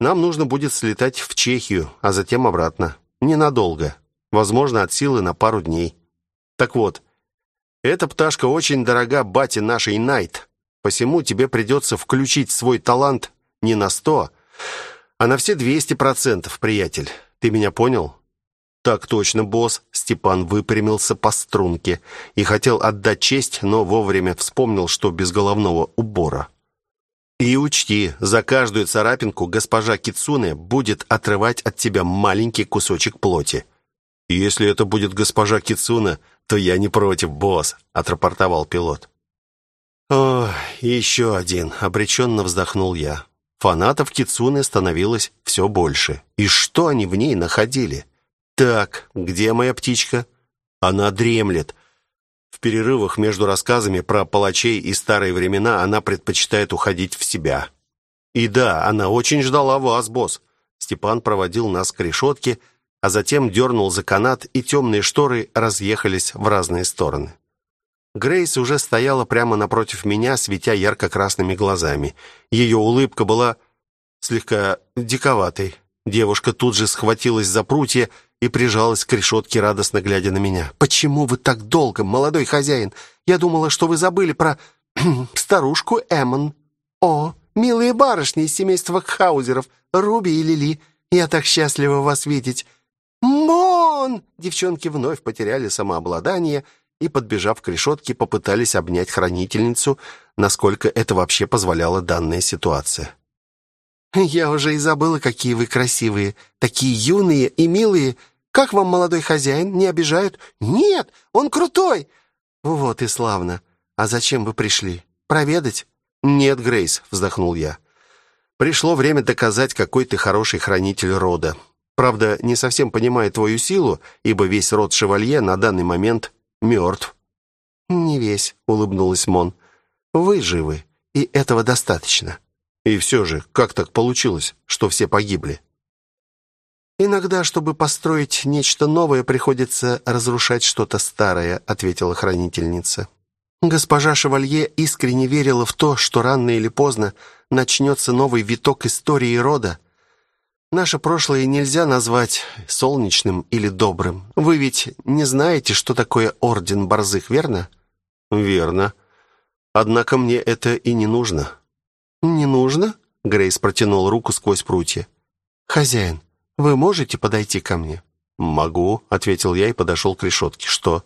Нам нужно будет слетать в Чехию, а затем обратно. Ненадолго. Возможно, от силы на пару дней. Так вот, эта пташка очень дорога бате нашей Найт. Посему тебе придется включить свой талант не на сто, а на все двести процентов, приятель. Ты меня понял? «Так точно, босс!» Степан выпрямился по струнке и хотел отдать честь, но вовремя вспомнил, что без головного убора. «И учти, за каждую царапинку госпожа Кицуне будет отрывать от тебя маленький кусочек плоти». «Если это будет госпожа Кицуне, то я не против, босс», — отрапортовал пилот. «О, еще один», — обреченно вздохнул я. Фанатов Кицуне становилось все больше. И что они в ней находили? Так, где моя птичка? Она дремлет. В перерывах между рассказами про палачей и старые времена она предпочитает уходить в себя. И да, она очень ждала вас, босс. Степан проводил нас к решетке, а затем дернул за канат, и темные шторы разъехались в разные стороны. Грейс уже стояла прямо напротив меня, светя ярко-красными глазами. Ее улыбка была слегка диковатой. Девушка тут же схватилась за прутья и прижалась к решетке, радостно глядя на меня. «Почему вы так долго, молодой хозяин? Я думала, что вы забыли про *clears throat* старушку Эммон. О, милые барышни из семейства Хаузеров, Руби и Лили, я так счастлива вас видеть!» «Мон!» Девчонки вновь потеряли самообладание и, подбежав к решетке, попытались обнять хранительницу, насколько это вообще позволяла данная ситуация. «Я уже и забыла, какие вы красивые, такие юные и милые. Как вам, молодой хозяин, не обижают?» «Нет, он крутой!» «Вот и славно. А зачем вы пришли? Проведать?» «Нет, Грейс», — вздохнул я. «Пришло время доказать, какой ты хороший хранитель рода. Правда, не совсем понимаю твою силу, ибо весь род шевалье на данный момент мертв». «Не весь», — улыбнулась Мон. «Вы живы, и этого достаточно». «И все же, как так получилось, что все погибли?» «Иногда, чтобы построить нечто новое, приходится разрушать что-то старое», — ответила хранительница. Госпожа Шевалье искренне верила в то, что рано или поздно начнется новый виток истории рода. Наше прошлое нельзя назвать солнечным или добрым. Вы ведь не знаете, что такое Орден Борзых, верно? Верно. Однако мне это и не нужно. Не нужно? Грейс протянул руку сквозь прутья. Хозяин, вы можете подойти ко мне? Могу, ответил я и подошел к решетке. Что?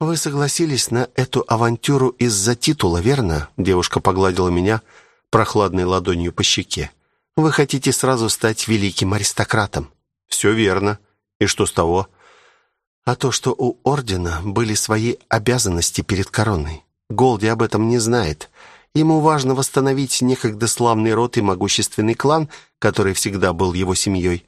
Вы согласились на эту авантюру из-за титула, верно? Девушка погладила меня прохладной ладонью по щеке. Вы хотите сразу стать великим аристократом. Все верно. И что с того? А то, что у ордена были свои обязанности перед короной. Голди об этом не знает. Ему важно восстановить некогда славный род и могущественный клан, который всегда был его семьей.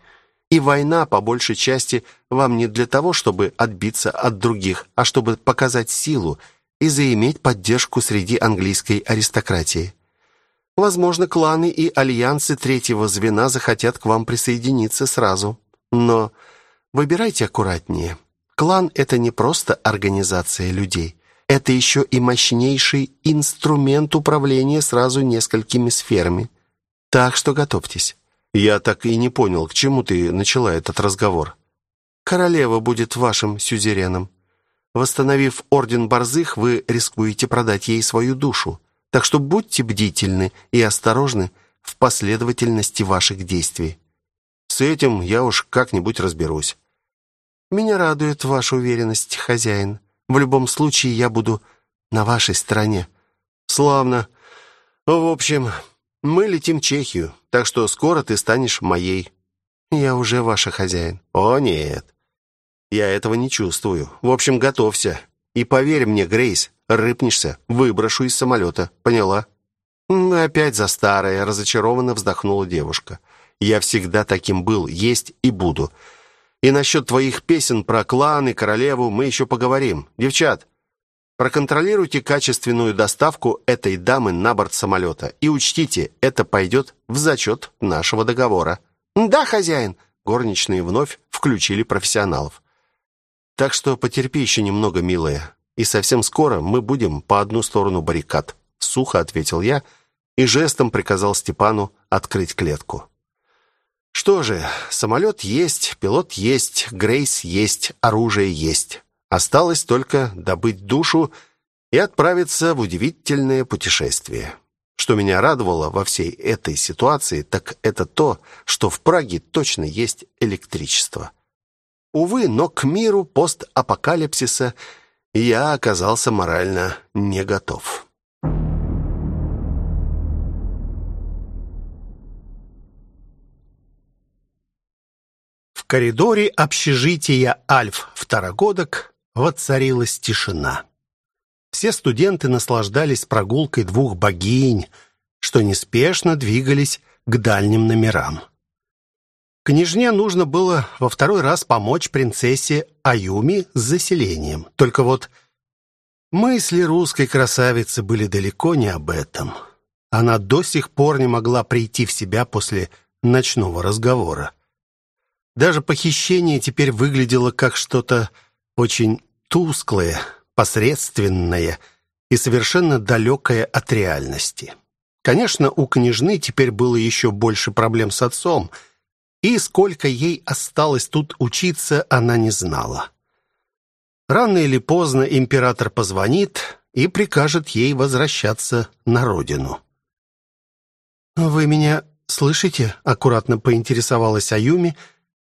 И война, по большей части, вам не для того, чтобы отбиться от других, а чтобы показать силу и заиметь поддержку среди английской аристократии. Возможно, кланы и альянсы третьего звена захотят к вам присоединиться сразу. Но выбирайте аккуратнее. Клан — это не просто организация людей. Это еще и мощнейший инструмент управления сразу несколькими сферами. Так что готовьтесь. Я так и не понял, к чему ты начала этот разговор. Королева будет вашим сюзереном. Восстановив орден борзых, вы рискуете продать ей свою душу. Так что будьте бдительны и осторожны в последовательности ваших действий. С этим я уж как-нибудь разберусь. Меня радует ваша уверенность, хозяин. В любом случае я буду на вашей стороне. Славно. В общем, мы летим в Чехию, так что скоро ты станешь моей. Я уже ваша хозяин. О, нет. Я этого не чувствую. В общем, готовься. И поверь мне, Грейс, рыпнешься, выброшу из самолета. Поняла? Опять за старое, разочарованно вздохнула девушка. Я всегда таким был, есть и буду. И насчет твоих песен про клан и королеву мы еще поговорим. Девчат, Проконтролируйте качественную доставку этой дамы на борт самолета и учтите, это пойдет в зачет нашего договора. Да, хозяин. Горничные вновь включили профессионалов. Так что потерпи еще немного, милая, и совсем скоро мы будем по одну сторону баррикад, сухо ответил я и жестом приказал Степану открыть клетку. Что же, самолет есть, пилот есть, Грейс есть, оружие есть. Осталось только добыть душу и отправиться в удивительное путешествие. Что меня радовало во всей этой ситуации, так это то, что в Праге точно есть электричество. Увы, но к миру постапокалипсиса я оказался морально не готов. Коридоре общежития Альф Второгодок воцарилась тишина. Все студенты наслаждались прогулкой двух богинь, что неспешно двигались к дальним номерам. Княжне нужно было во второй раз помочь принцессе Аюми с заселением. Только вот мысли русской красавицы были далеко не об этом. Она до сих пор не могла прийти в себя после ночного разговора. Даже похищение теперь выглядело как что-то очень тусклое, посредственное и совершенно далекое от реальности. Конечно, у княжны теперь было еще больше проблем с отцом, и сколько ей осталось тут учиться, она не знала. Рано или поздно император позвонит и прикажет ей возвращаться на родину. «Вы меня слышите?» — аккуратно поинтересовалась Аюми,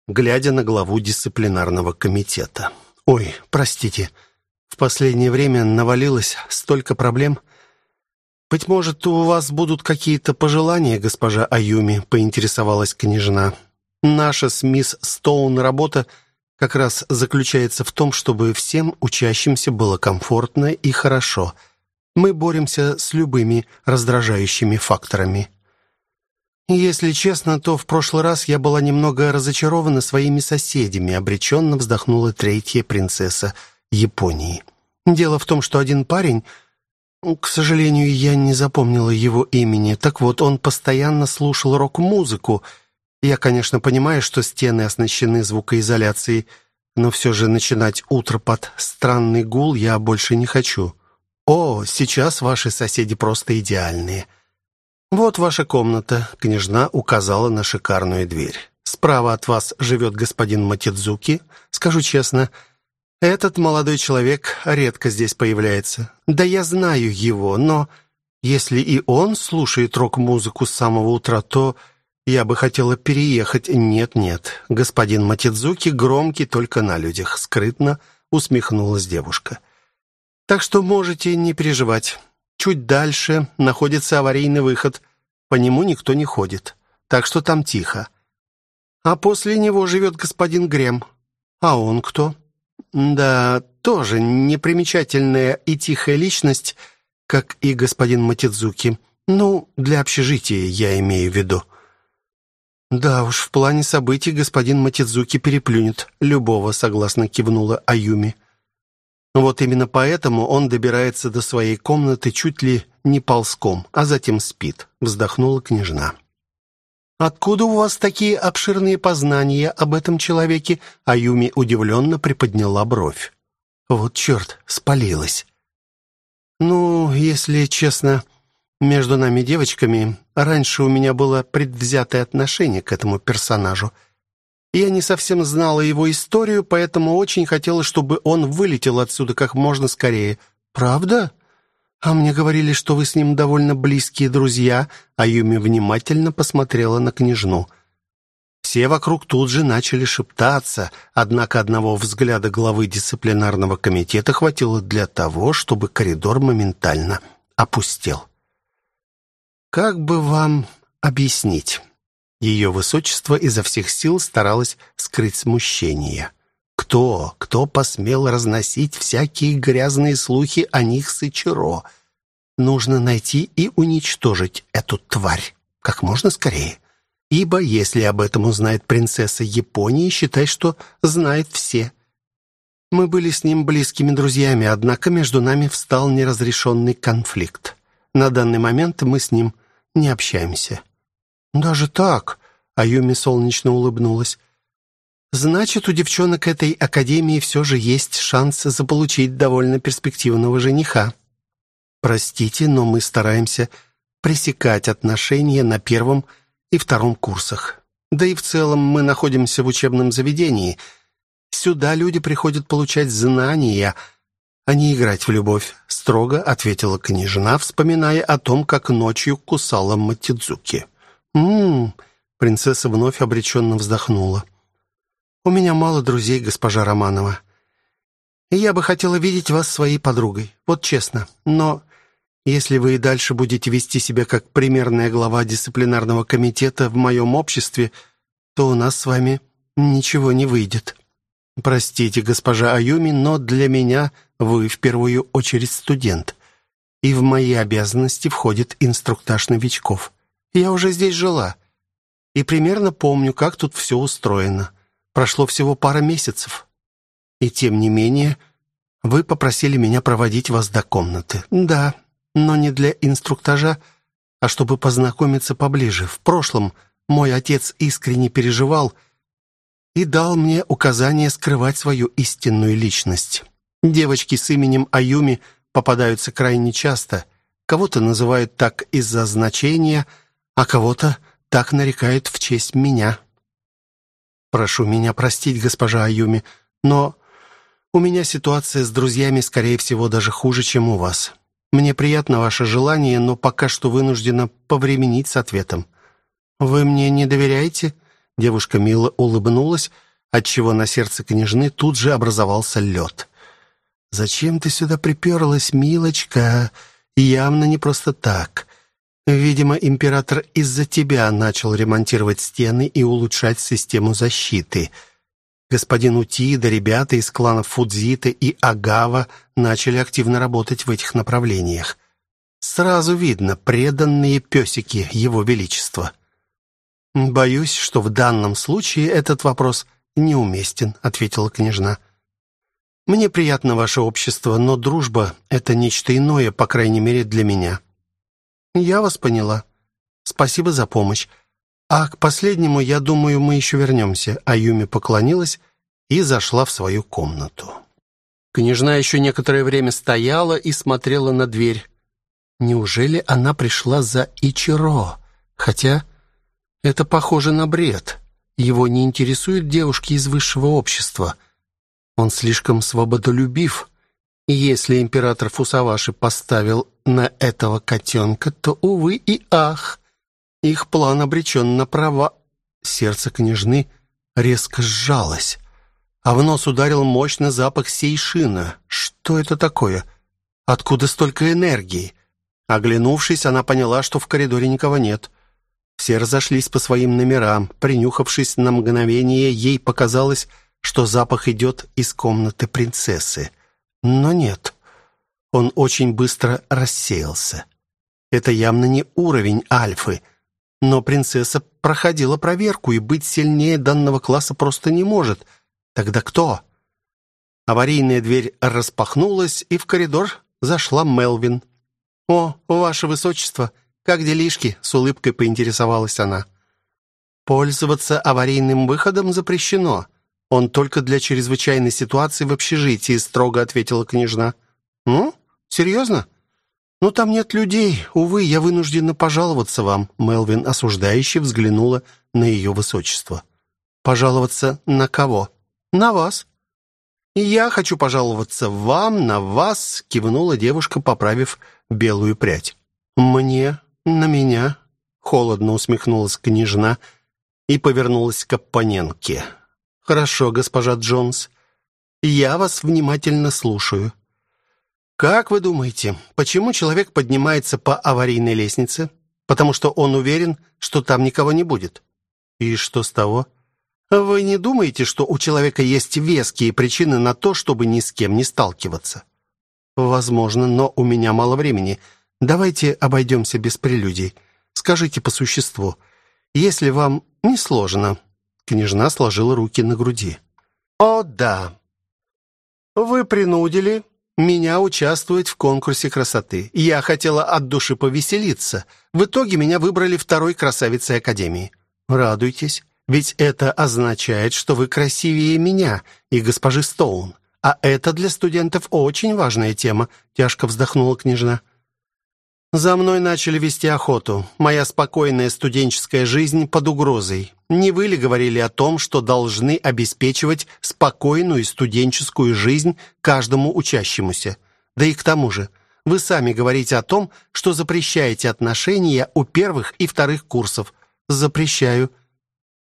глядя на главу дисциплинарного комитета. «Ой, простите, В последнее время навалилось столько проблем. Быть может, у вас будут какие-то пожелания, госпожа Аюми, поинтересовалась княжна. Наша с мисс Стоун работа как раз заключается в том, чтобы всем учащимся было комфортно и хорошо. Мы боремся с любыми раздражающими факторами. Если честно, то в прошлый раз я была немного разочарована своими соседями, обреченно вздохнула третья принцесса Японии. Дело в том, что один парень, к сожалению, я не запомнила его имени. Так вот, он постоянно слушал рок-музыку. Я, конечно, понимаю, что стены оснащены звукоизоляцией, но все же начинать утро под странный гул я больше не хочу. О, сейчас ваши соседи просто идеальные. «Вот ваша комната», — княжна указала на шикарную дверь. «Справа от вас живет господин Матидзуки. Скажу честно, этот молодой человек редко здесь появляется. Да я знаю его, но если и он слушает рок-музыку с самого утра, то я бы хотела переехать. Нет-нет, господин Матидзуки громкий только на людях», — скрытно усмехнулась девушка. «Так что можете не переживать». Чуть дальше находится аварийный выход. По нему никто не ходит. Так что там тихо. А после него живет господин Грем. А он кто? Да, тоже непримечательная и тихая личность, как и господин Матидзуки. Ну, для общежития я имею в виду. Да уж, в плане событий господин Матидзуки переплюнет любого, согласно кивнула Аюми. Вот именно поэтому он добирается до своей комнаты чуть ли не ползком, а затем спит, вздохнула княжна. Откуда у вас такие обширные познания об этом человеке? Аюми удивленно приподняла бровь. Вот черт, спалилась. Ну, если честно, между нами девочками, раньше у меня было предвзятое отношение к этому персонажу. Я не совсем знала его историю, поэтому очень хотела, чтобы он вылетел отсюда как можно скорее. Правда? А мне говорили, что вы с ним довольно близкие друзья, а Юми внимательно посмотрела на княжну. Все вокруг тут же начали шептаться, однако одного взгляда главы дисциплинарного комитета хватило для того, чтобы коридор моментально опустел. Как бы вам объяснить? Ее высочество изо всех сил старалось скрыть смущение. Кто, кто посмел разносить всякие грязные слухи о них с Ичиро? Нужно найти и уничтожить эту тварь как можно скорее. Ибо если об этом узнает принцесса Японии, считай, что знает все. Мы были с ним близкими друзьями, однако между нами встал неразрешенный конфликт. На данный момент мы с ним не общаемся. «Даже так?» — Аюми солнечно улыбнулась. «Значит, у девчонок этой академии все же есть шанс заполучить довольно перспективного жениха. Простите, но мы стараемся пресекать отношения на первом и втором курсах. Да и в целом мы находимся в учебном заведении. Сюда люди приходят получать знания, а не играть в любовь», — строго ответила княжна, вспоминая о том, как ночью кусала Матидзуки. «М-м-м», принцесса вновь обреченно вздохнула. «У меня мало друзей, госпожа Романова. И я бы хотела видеть вас своей подругой, вот честно. Но если вы и дальше будете вести себя как примерная глава дисциплинарного комитета в моем обществе, то у нас с вами ничего не выйдет. Простите, госпожа Аюми, но для меня вы в первую очередь студент, и в мои обязанности входит инструктаж новичков. Я уже здесь жила и примерно помню, как тут все устроено. Прошло всего пара месяцев. И тем не менее, вы попросили меня проводить вас до комнаты. Да, но не для инструктажа, а чтобы познакомиться поближе. В прошлом мой отец искренне переживал и дал мне указание скрывать свою истинную личность. Девочки с именем Аюми попадаются крайне часто. Кого-то называют так из-за значения – а кого-то так нарекают в честь меня. Прошу меня простить, госпожа Аюми, но у меня ситуация с друзьями, скорее всего, даже хуже, чем у вас. Мне приятно ваше желание, но пока что вынуждена повременить с ответом. Вы мне не доверяете? Девушка мило улыбнулась, отчего на сердце княжны тут же образовался лед. «Зачем ты сюда приперлась, милочка? Явно не просто так. Видимо, император из-за тебя начал ремонтировать стены и улучшать систему защиты. Господин Утида, ребята из кланов Фудзита и Агава начали активно работать в этих направлениях. Сразу видно преданные песики Его Величества. «Боюсь, что в данном случае этот вопрос неуместен», — ответила княжна. «Мне приятно ваше общество, но дружба — это нечто иное, по крайней мере, для меня». «Я вас поняла. Спасибо за помощь. А к последнему, я думаю, мы еще вернемся». Аюми поклонилась и зашла в свою комнату. Княжна еще некоторое время стояла и смотрела на дверь. Неужели она пришла за Ичиро? Хотя это похоже на бред. Его не интересуют девушки из высшего общества. Он слишком свободолюбив. Если император Фусаваши поставил на этого котенка, то, увы и ах, их план обречен на права. Сердце княжны резко сжалось, а в нос ударил мощный запах сейшина. Что это такое? Откуда столько энергии? Оглянувшись, она поняла, что в коридоре никого нет. Все разошлись по своим номерам. Принюхавшись на мгновение, ей показалось, что запах идет из комнаты принцессы. Но нет. Он очень быстро рассеялся. Это явно не уровень альфы. Но принцесса проходила проверку, и быть сильнее данного класса просто не может. Тогда кто? Аварийная дверь распахнулась, и в коридор зашла Мелвин. «О, ваше высочество!» «Как делишки?» — с улыбкой поинтересовалась она. «Пользоваться аварийным выходом запрещено. Он только для чрезвычайной ситуации в общежитии», — строго ответила княжна. «Ну, серьезно?» «Ну, там нет людей. Увы, я вынуждена пожаловаться вам», — Мелвин осуждающе взглянула на ее высочество. «Пожаловаться на кого?» «На вас». «Я хочу пожаловаться вам, на вас», — кивнула девушка, поправив белую прядь. «Мне «На меня?» — холодно усмехнулась княжна и повернулась к оппонентке. «Хорошо, госпожа Джонс, я вас внимательно слушаю. Как вы думаете, почему человек поднимается по аварийной лестнице? Потому что он уверен, что там никого не будет. И что с того?» Вы не думаете, что у человека есть веские причины на то, чтобы ни с кем не сталкиваться? Возможно, но у меня мало времени. Давайте обойдемся без прелюдий. Скажите по существу, если вам не сложно». Княжна сложила руки на груди. «О, да. Вы принудили меня участвовать в конкурсе красоты. Я хотела от души повеселиться. В итоге меня выбрали второй красавицей Академии. Радуйтесь, ведь это означает, что вы красивее меня и госпожи Стоун. А это для студентов очень важная тема», — тяжко вздохнула княжна. За мной начали вести охоту. Моя спокойная студенческая жизнь под угрозой. Не вы ли говорили о том, что должны обеспечивать спокойную студенческую жизнь каждому учащемуся? Да и к тому же, вы сами говорите о том, что запрещаете отношения у первых и вторых курсов. Запрещаю.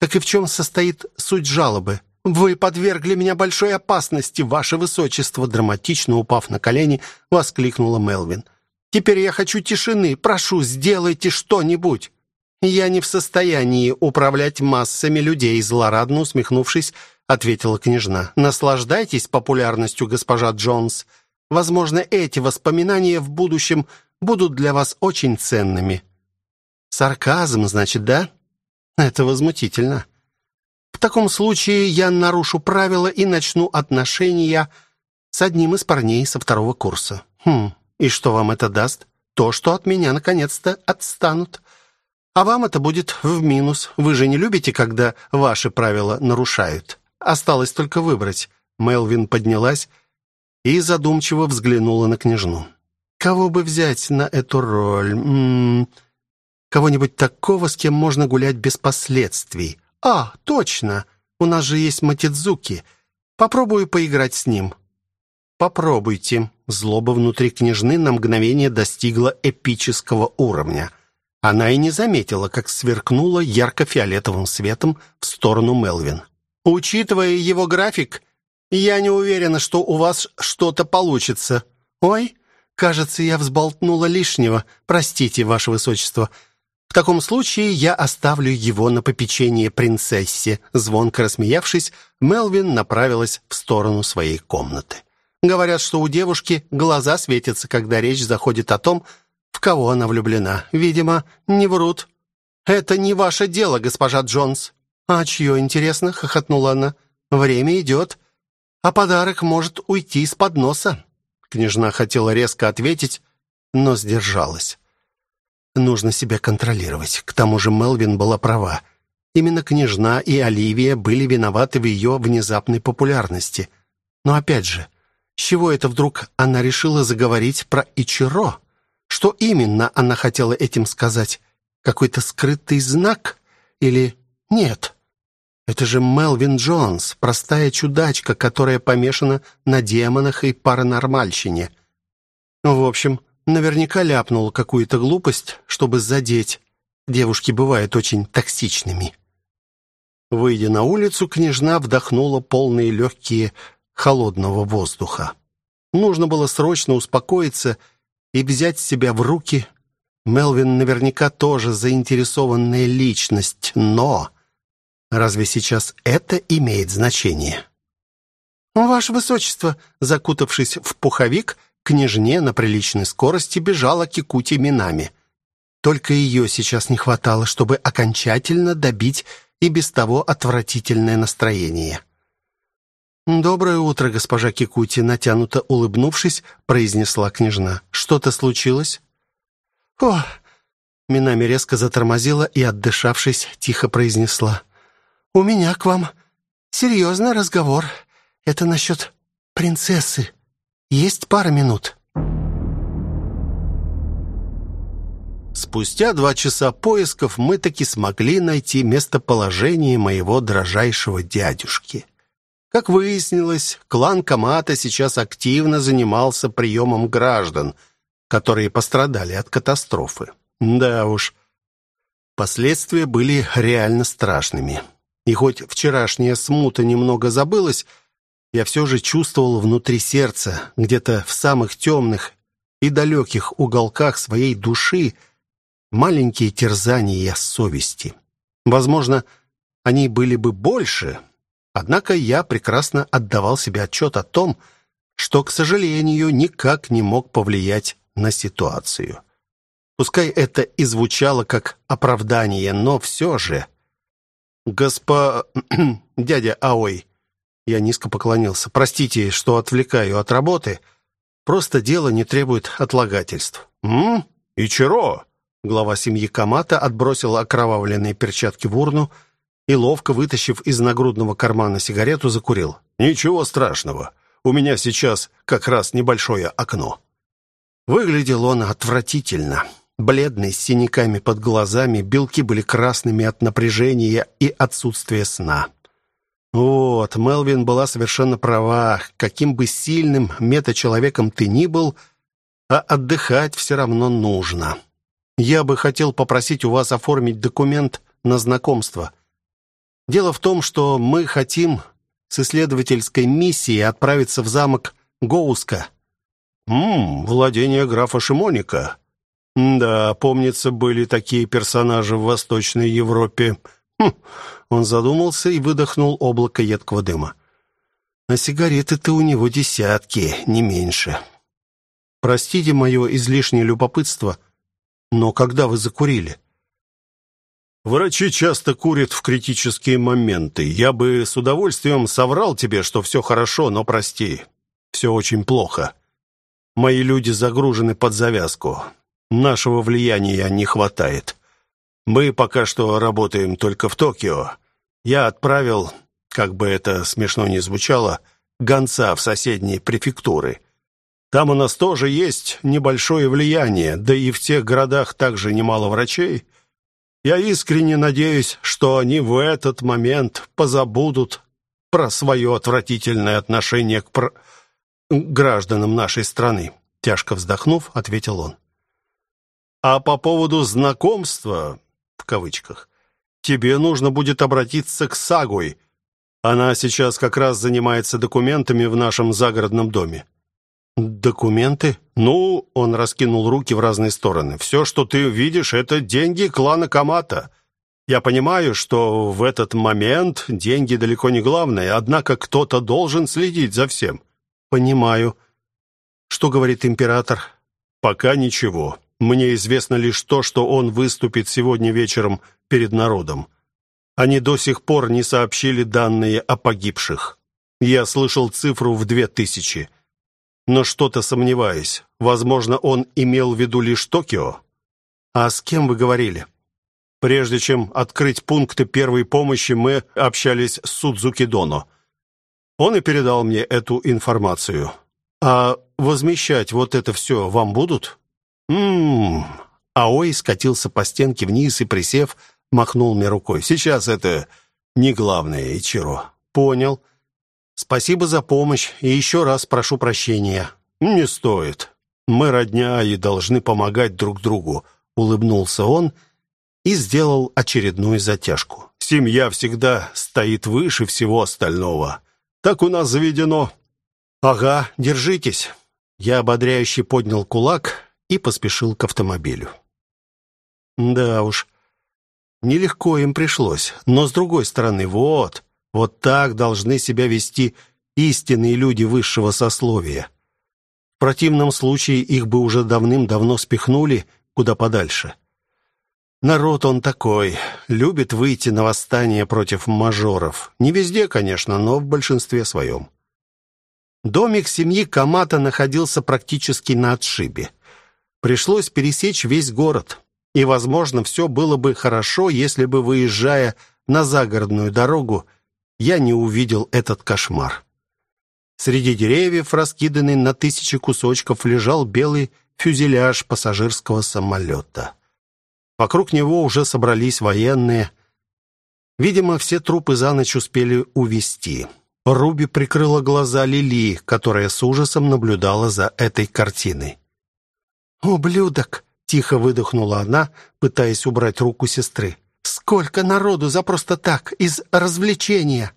Так и в чем состоит суть жалобы? Вы подвергли меня большой опасности, ваше высочество, драматично упав на колени, воскликнула Мелвин. Теперь я хочу тишины. Прошу, сделайте что-нибудь». «Я не в состоянии управлять массами людей», злорадно усмехнувшись, ответила княжна. «Наслаждайтесь популярностью, госпожа Джонс. Возможно, эти воспоминания в будущем будут для вас очень ценными». «Сарказм, значит, да? Это возмутительно. В таком случае я нарушу правила и начну отношения с одним из парней со второго курса. Хм, и что вам это даст? То, что от меня наконец-то отстанут. А вам это будет в минус. Вы же не любите, когда ваши правила нарушают. Осталось только выбрать. Мелвин поднялась и задумчиво взглянула на княжну. Кого бы взять на эту роль? М -м Кого-нибудь такого, с кем можно гулять без последствий. А, точно. У нас же есть Матидзуки. Попробую поиграть с ним. Попробуйте. Злоба внутри княжны на мгновение достигла эпического уровня. Она и не заметила, как сверкнула ярко-фиолетовым светом в сторону Мелвин. Учитывая его график, Я не уверена, что у вас что-то получится. Ой, кажется, я взболтнула лишнего. Простите, ваше высочество. В таком случае я оставлю его на попечение принцессе. Звонко рассмеявшись, Мелвин направилась в сторону своей комнаты. Говорят, что у девушки глаза светятся, когда речь заходит о том, в кого она влюблена. Видимо, не врут. Это не ваше дело, госпожа Джонс. А чье, интересно, хохотнула она. Время идет, а подарок может уйти из-под носа. Княжна хотела резко ответить, но сдержалась. Нужно себя контролировать. К тому же Мелвин была права. Именно княжна и Оливия были виноваты в ее внезапной популярности. Но опять же, чего это вдруг она решила заговорить про Ичиро? Что именно она хотела этим сказать? Какой-то скрытый знак? Или нет? Это же Мелвин Джонс, простая чудачка, которая помешана на демонах и паранормальщине. В общем, наверняка ляпнула какую-то глупость, чтобы задеть. Девушки бывают очень токсичными. Выйдя на улицу, княжна вдохнула полные легкие холодного воздуха. Нужно было срочно успокоиться и взять себя в руки. Мелвин наверняка тоже заинтересованная личность, но разве сейчас это имеет значение? Ваше высочество, закутавшись в пуховик, княжне на приличной скорости бежала Кикути Минами. Только ее сейчас не хватало, чтобы окончательно добить и без того отвратительное настроение. «Доброе утро, госпожа Кикути», натянуто улыбнувшись, произнесла княжна. «Что-то случилось?» «О!» Минами резко затормозила и, отдышавшись, тихо произнесла. «У меня к вам серьезный разговор. Это насчет принцессы. Есть пара минут». Спустя два часа поисков мы таки смогли найти местоположение моего дрожайшего дядюшки. Как выяснилось, клан Камата сейчас активно занимался приемом граждан, которые пострадали от катастрофы. Да уж, последствия были реально страшными. И хоть вчерашняя смута немного забылась, я все же чувствовал внутри сердца, где-то в самых темных и далеких уголках своей души, маленькие терзания совести. Возможно, они были бы больше, Однако я прекрасно отдавал себе отчет о том, что, к сожалению, никак не мог повлиять на ситуацию. Пускай это и звучало как оправдание, но все же... «Госпо... *clears throat* дядя Аой...» Я низко поклонился. «Простите, что отвлекаю от работы. Просто дело не требует отлагательств». «М? Ичиро?» Глава семьи Камата отбросил окровавленные перчатки в урну и, ловко вытащив из нагрудного кармана сигарету, закурил. «Ничего страшного. У меня сейчас как раз небольшое окно». Выглядел он отвратительно. Бледный, с синяками под глазами, белки были красными от напряжения и отсутствия сна. Вот, Мелвин была совершенно права. Каким бы сильным мета-человеком ты ни был, а отдыхать все равно нужно. Я бы хотел попросить у вас оформить документ на знакомство. Дело в том, что мы хотим с исследовательской миссией отправиться в замок Гоуска. Мм, владение графа Шимоника. Да, помнится, были такие персонажи в Восточной Европе. Хм. Он задумался и выдохнул облако едкого дыма. А сигареты-то у него десятки, не меньше. Простите мое излишнее любопытство, но когда вы закурили? Врачи часто курят в критические моменты. Я бы с удовольствием соврал тебе, что все хорошо, но прости. Все очень плохо. Мои люди загружены под завязку. Нашего влияния не хватает. Мы пока что работаем только в Токио. Я отправил, как бы это смешно ни звучало, гонца в соседние префектуры. Там у нас тоже есть небольшое влияние, да и в тех городах также немало врачей. Я искренне надеюсь, что они в этот момент позабудут про свое отвратительное отношение к пр... гражданам нашей страны. Тяжко вздохнув, ответил он. А по поводу знакомства, в кавычках, тебе нужно будет обратиться к Сагуй. Она сейчас как раз занимается документами в нашем загородном доме. Документы? Ну, он раскинул руки в разные стороны. Все, что ты видишь, это деньги клана Камата. Я понимаю, что в этот момент деньги далеко не главное, однако кто-то должен следить за всем. Понимаю. Что говорит император? Пока ничего. Мне известно лишь то, что он выступит сегодня вечером перед народом. Они до сих пор не сообщили данные о погибших. Я слышал цифру в две тысячи. Но что-то сомневаюсь. Возможно, он имел в виду лишь Токио. А с кем вы говорили? Прежде чем открыть пункты первой помощи, мы общались с Судзуки Доно. Он и передал мне эту информацию. А возмещать вот это все вам будут? Ммм... Аой скатился по стенке вниз и, присев, махнул мне рукой. «Сейчас это не главное, Ичиро». «Понял. Спасибо за помощь и еще раз прошу прощения». «Не стоит. Мы родня и должны помогать друг другу», — улыбнулся он и сделал очередную затяжку. «Семья всегда стоит выше всего остального. Так у нас заведено». «Ага, держитесь». Я ободряюще поднял кулак и поспешил к автомобилю. Да уж, нелегко им пришлось. Но с другой стороны, вот, вот так должны себя вести истинные люди высшего сословия. В противном случае их бы уже давным-давно спихнули куда подальше. Народ он такой, любит выйти на восстание против мажоров. Не везде, конечно, но в большинстве своем. Домик семьи Камата находился практически на отшибе. Пришлось пересечь весь город. И, возможно, все было бы хорошо, если бы, выезжая на загородную дорогу, я не увидел этот кошмар. Среди деревьев, раскиданный на тысячи кусочков, лежал белый фюзеляж пассажирского самолета. Вокруг него уже собрались военные. Видимо, все трупы за ночь успели увезти. Руби прикрыла глаза Лили, которая с ужасом наблюдала за этой картиной. «Ублюдок!» — тихо выдохнула она, пытаясь убрать руку сестры. «Сколько народу за просто так, из развлечения!»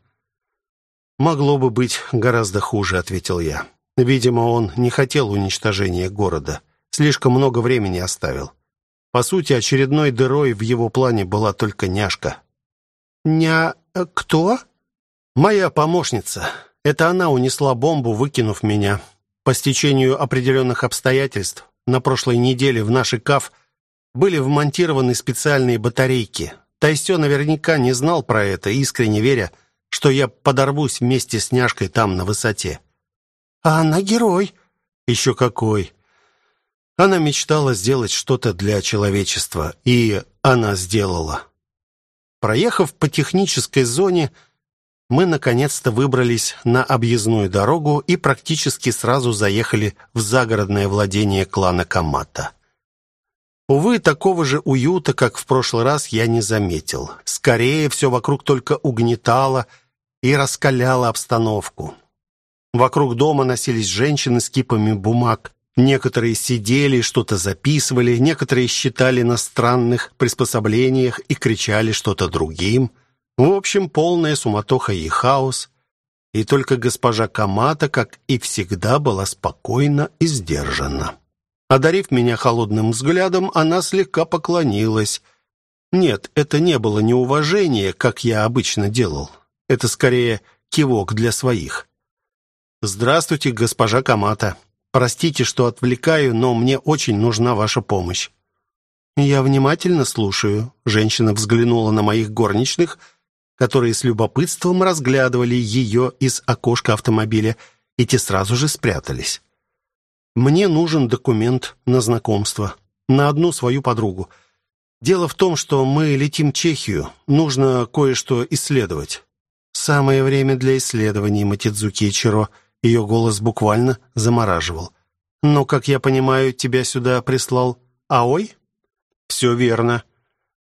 «Могло бы быть гораздо хуже», — ответил я. «Видимо, он не хотел уничтожения города. Слишком много времени оставил. По сути, очередной дырой в его плане была только няшка». «Ня... кто?» «Моя помощница. Это она унесла бомбу, выкинув меня. По стечению определенных обстоятельств на прошлой неделе в нашей КАФ были вмонтированы специальные батарейки. Тайсё наверняка не знал про это, искренне веря, что я подорвусь вместе с няшкой там, на высоте. А она герой. Еще какой. Она мечтала сделать что-то для человечества, и она сделала. Проехав по технической зоне, мы наконец-то выбрались на объездную дорогу и практически сразу заехали в загородное владение клана Камата. Увы, такого же уюта, как в прошлый раз, я не заметил. Скорее, все вокруг только угнетало и раскаляло обстановку. Вокруг дома носились женщины с кипами бумаг. Некоторые сидели, что-то записывали, некоторые считали на странных приспособлениях и кричали что-то другим – в общем, полная суматоха и хаос. И только госпожа Камата, как и всегда, была спокойна и сдержана. Одарив меня холодным взглядом, она слегка поклонилась. Нет, это не было неуважение, как я обычно делал. Это скорее кивок для своих. «Здравствуйте, госпожа Камата. Простите, что отвлекаю, но мне очень нужна ваша помощь». «Я внимательно слушаю». Женщина взглянула на моих горничных – которые с любопытством разглядывали ее из окошка автомобиля, и те сразу же спрятались. «Мне нужен документ на знакомство, на одну свою подругу. Дело в том, что мы летим в Чехию, нужно кое-что исследовать». «Самое время для исследований, Матидзуки Ичиро», ее голос буквально замораживал. «Но, как я понимаю, тебя сюда прислал Аой?» «Все верно».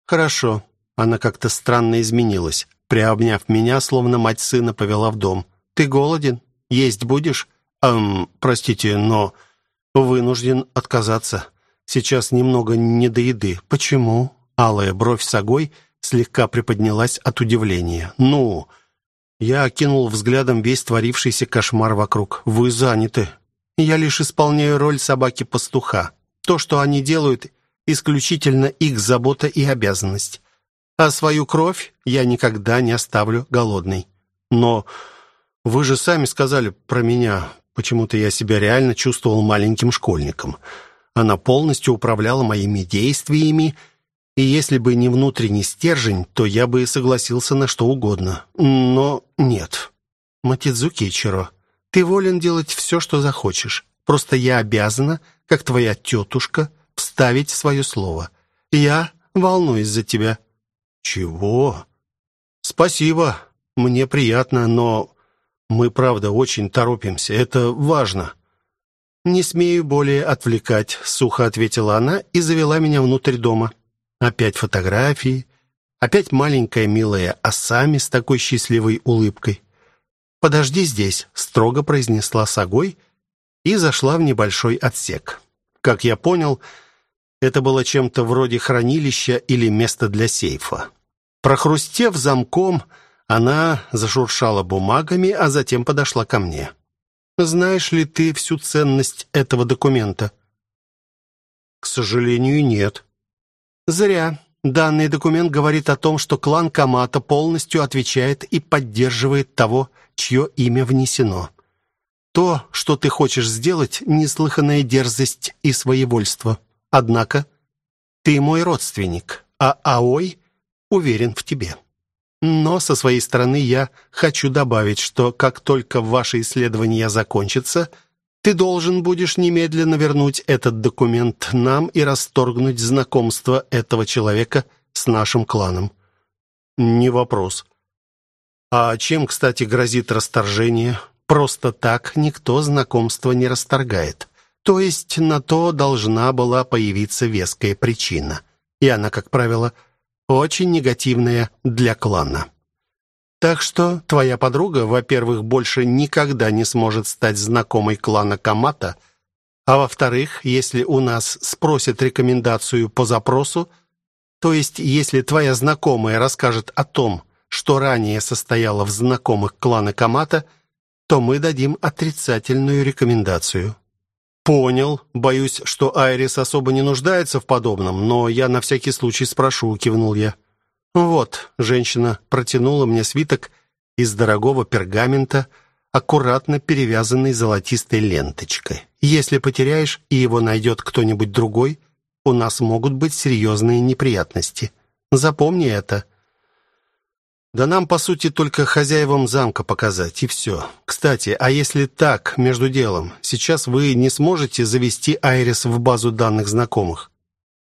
«Хорошо». Она как-то странно изменилась приобняв меня, словно мать сына повела в дом. «Ты голоден? Есть будешь?» «Эм, простите, но вынужден отказаться. Сейчас немного не до еды. Почему?» Алая бровь Сагой слегка приподнялась от удивления. «Ну, Я окинул взглядом весь творившийся кошмар вокруг. «Вы заняты. Я лишь исполняю роль собаки-пастуха. То, что они делают, исключительно их забота и обязанность. А свою кровь я никогда не оставлю голодной. Но вы же сами сказали про меня. Почему-то я себя реально чувствовал маленьким школьником. Она полностью управляла моими действиями, и если бы не внутренний стержень, то я бы согласился на что угодно. Но нет. Матидзуки Ичиро, ты волен делать все, что захочешь. Просто я обязана, как твоя тетушка, вставить свое слово. Я волнуюсь за тебя». «Чего?» «Спасибо. Мне приятно, но мы, правда, очень торопимся. Это важно». «Не смею более отвлекать», — сухо ответила она и завела меня внутрь дома. Опять фотографии, опять маленькая милая Асами с такой счастливой улыбкой. «Подожди здесь», — строго произнесла Сагой и зашла в небольшой отсек. Как я понял, это было чем-то вроде хранилища или места для сейфа. Прохрустев замком, она зашуршала бумагами, а затем подошла ко мне. «Знаешь ли ты всю ценность этого документа?» «К сожалению, нет». Зря. Данный документ говорит о том, что клан Камата полностью отвечает и поддерживает того, чье имя внесено. То, что ты хочешь сделать, неслыханная дерзость и своевольство. Однако ты мой родственник, а Аой уверен в тебе. Но со своей стороны я хочу добавить, что как только ваши исследования закончатся, ты должен будешь немедленно вернуть этот документ нам и расторгнуть знакомство этого человека с нашим кланом. Не вопрос. А чем, кстати, грозит расторжение? Просто так никто знакомство не расторгает. То есть на то должна была появиться веская причина. И она, как правило, очень негативная для клана. Так что твоя подруга, во-первых, больше никогда не сможет стать знакомой клана Камата, а во-вторых, если у нас спросят рекомендацию по запросу, то есть если твоя знакомая расскажет о том, что ранее состояла в знакомых клана Камата, то мы дадим отрицательную рекомендацию. Понял. Боюсь, что Айрис особо не нуждается в подобном, но я на всякий случай спрошу, кивнул я. «Вот», — женщина протянула мне свиток из дорогого пергамента, аккуратно перевязанный золотистой ленточкой. «Если потеряешь и его найдет кто-нибудь другой, у нас могут быть серьезные неприятности. Запомни это». Да нам, по сути, только хозяевам замка показать, и все. Кстати, а если так, между делом, сейчас вы не сможете завести Айрис в базу данных знакомых?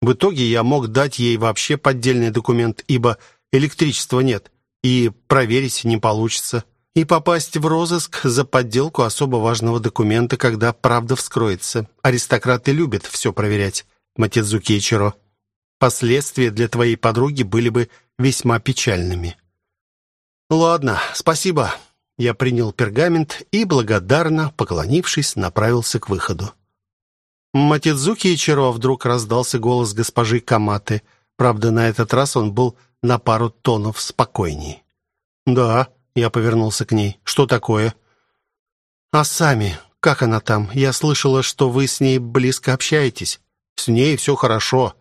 В итоге я мог дать ей вообще поддельный документ, ибо электричества нет, и проверить не получится. И попасть в розыск за подделку особо важного документа, когда правда вскроется. Аристократы любят все проверять, Матидзуки Ичиро. Последствия для твоей подруги были бы весьма печальными. Ладно, спасибо. Я принял пергамент и, благодарно поклонившись, направился к выходу. Матидзуки Ичиро вдруг раздался голос госпожи Каматы. Правда, на этот раз он был на пару тонов спокойней. «Да», — я повернулся к ней. «Что такое?» «А сами, как она там? Я слышала, что вы с ней близко общаетесь». «С ней все хорошо.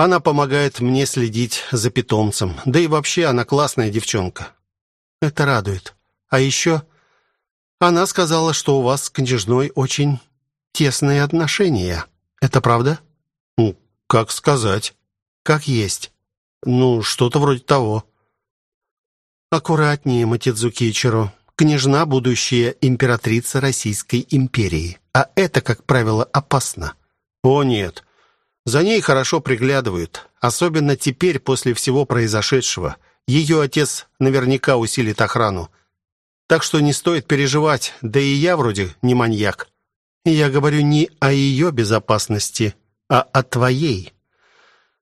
Она помогает мне следить за питомцем. Да и вообще она классная девчонка». «Это радует. А еще...» Она сказала, что у вас с княжной очень тесные отношения. Это правда? Ну, как сказать? Как есть. Ну, что-то вроде того. Аккуратнее, Матидзуки Ичиро. Княжна будущая императрица Российской империи. А это, как правило, опасно. О, нет. За ней хорошо приглядывают. Особенно теперь, после всего произошедшего. Ее отец наверняка усилит охрану. Так что не стоит переживать. Да и я вроде не маньяк. Я говорю не о ее безопасности, а о твоей.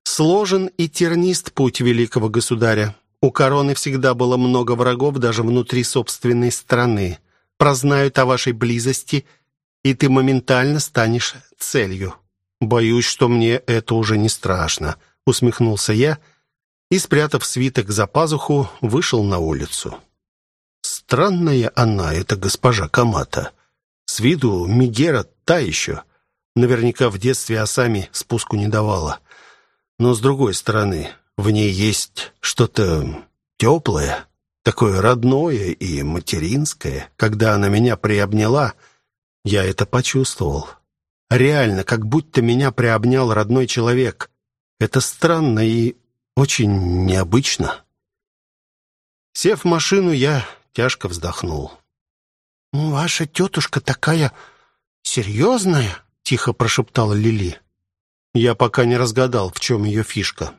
Сложен и тернист путь великого государя. У короны всегда было много врагов даже внутри собственной страны. Прознают о вашей близости, и ты моментально станешь целью. Боюсь, что мне это уже не страшно, усмехнулся я и, спрятав свиток за пазуху, вышел на улицу. Странная она, эта госпожа Камата. С виду Мигера та еще. Наверняка в детстве Асами спуску не давала. Но с другой стороны, в ней есть что-то теплое, такое родное и материнское. Когда она меня приобняла, я это почувствовал. Реально, как будто меня приобнял родной человек. Это странно и очень необычно. Сев в машину, я тяжко вздохнул. «Ну, «Ваша тетушка такая серьезная?» — тихо прошептала Лили. Я пока не разгадал, в чем ее фишка.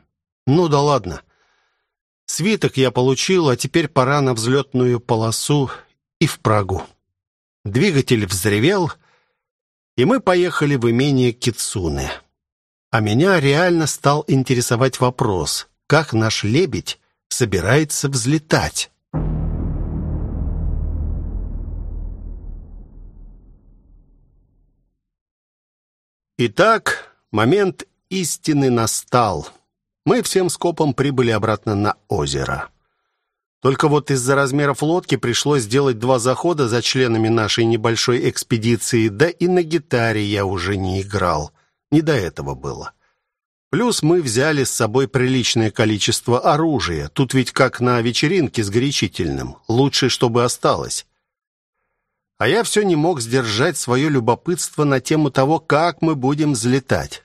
«Ну да ладно. Свиток я получил, а теперь пора на взлетную полосу и в Прагу». Двигатель взревел, и мы поехали в имение Кицуны. А меня реально стал интересовать вопрос, как наш лебедь собирается взлетать. Итак, момент истины настал. Мы всем скопом прибыли обратно на озеро. Только вот из-за размеров лодки пришлось сделать два захода за членами нашей небольшой экспедиции, да и на гитаре я уже не играл. Не до этого было. Плюс мы взяли с собой приличное количество оружия. Тут ведь как на вечеринке с горячительным. Лучше, чтобы осталось. А я все не мог сдержать свое любопытство на тему того, как мы будем взлетать.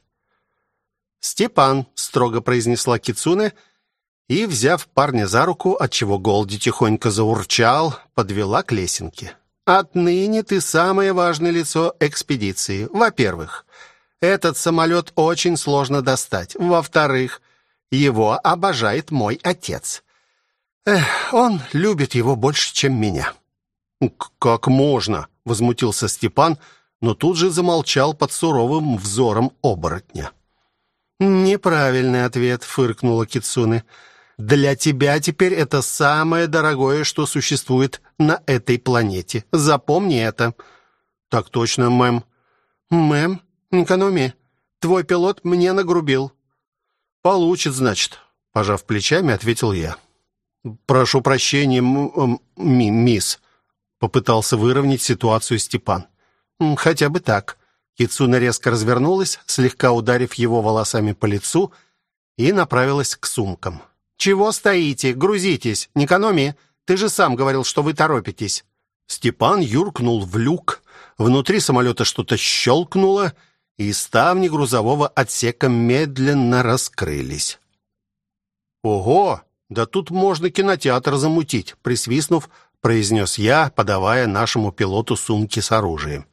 «Степан», — строго произнесла Кицуне, и, взяв парня за руку, отчего Голди тихонько заурчал, подвела к лесенке. «Отныне ты самое важное лицо экспедиции. Во-первых, этот самолет очень сложно достать. Во-вторых, его обожает мой отец. Эх, он любит его больше, чем меня». «Как можно?» — возмутился Степан, но тут же замолчал под суровым взором оборотня. «Неправильный ответ», — фыркнула Кицуне. «Для тебя теперь это самое дорогое, что существует на этой планете. Запомни это». «Так точно, мэм». «Мэм, экономи. Твой пилот мне нагрубил». «Получит, значит», — пожав плечами, ответил я. «Прошу прощения, мисс», — попытался выровнять ситуацию Степан. «Хотя бы так». Кицуна резко развернулась, слегка ударив его волосами по лицу, и направилась к сумкам. «Чего стоите? Грузитесь! Не экономи! Ты же сам говорил, что вы торопитесь!» Степан юркнул в люк. Внутри самолета что-то щелкнуло, и ставни грузового отсека медленно раскрылись. «Ого! Да тут можно кинотеатр замутить!» Присвистнув, произнес я, подавая нашему пилоту сумки с оружием.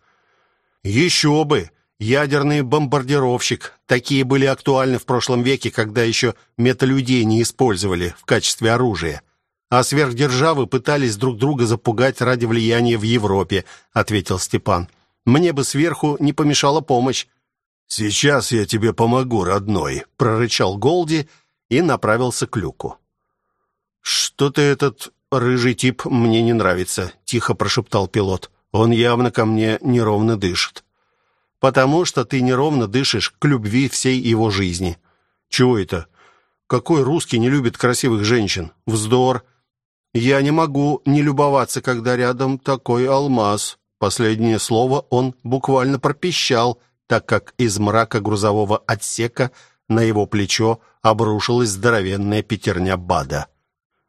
Еще бы! Ядерный бомбардировщик. Такие были актуальны в прошлом веке, когда еще металюдей не использовали в качестве оружия. А сверхдержавы пытались друг друга запугать ради влияния в Европе, ответил Степан. Мне бы сверху не помешала помощь. Сейчас я тебе помогу, родной, прорычал Голди и направился к люку. Что-то этот рыжий тип мне не нравится, тихо прошептал пилот. Он явно ко мне неровно дышит. Потому что ты неровно дышишь к любви всей его жизни. Чего это? Какой русский не любит красивых женщин? Вздор. Я не могу не любоваться, когда рядом такой алмаз. Последнее слово он буквально пропищал, так как из мрака грузового отсека на его плечо обрушилась здоровенная пятерня Бада.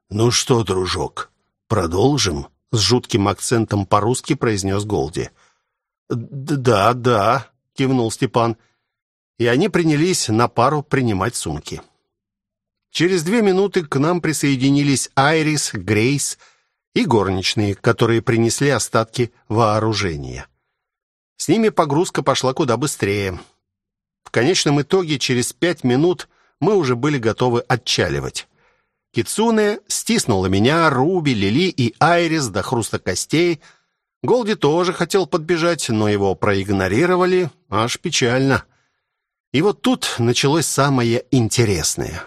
«Ну что, дружок, продолжим?» с жутким акцентом по-русски произнес Голди. «Да, да», — кивнул Степан. И они принялись на пару принимать сумки. Через две минуты к нам присоединились Айрис, Грейс и горничные, которые принесли остатки вооружения. С ними погрузка пошла куда быстрее. В конечном итоге через пять минут мы уже были готовы отчаливать. Кицуне стиснула меня, Руби, Лили и Айрис до хруста костей. Голди тоже хотел подбежать, но его проигнорировали. Аж печально. И вот тут началось самое интересное.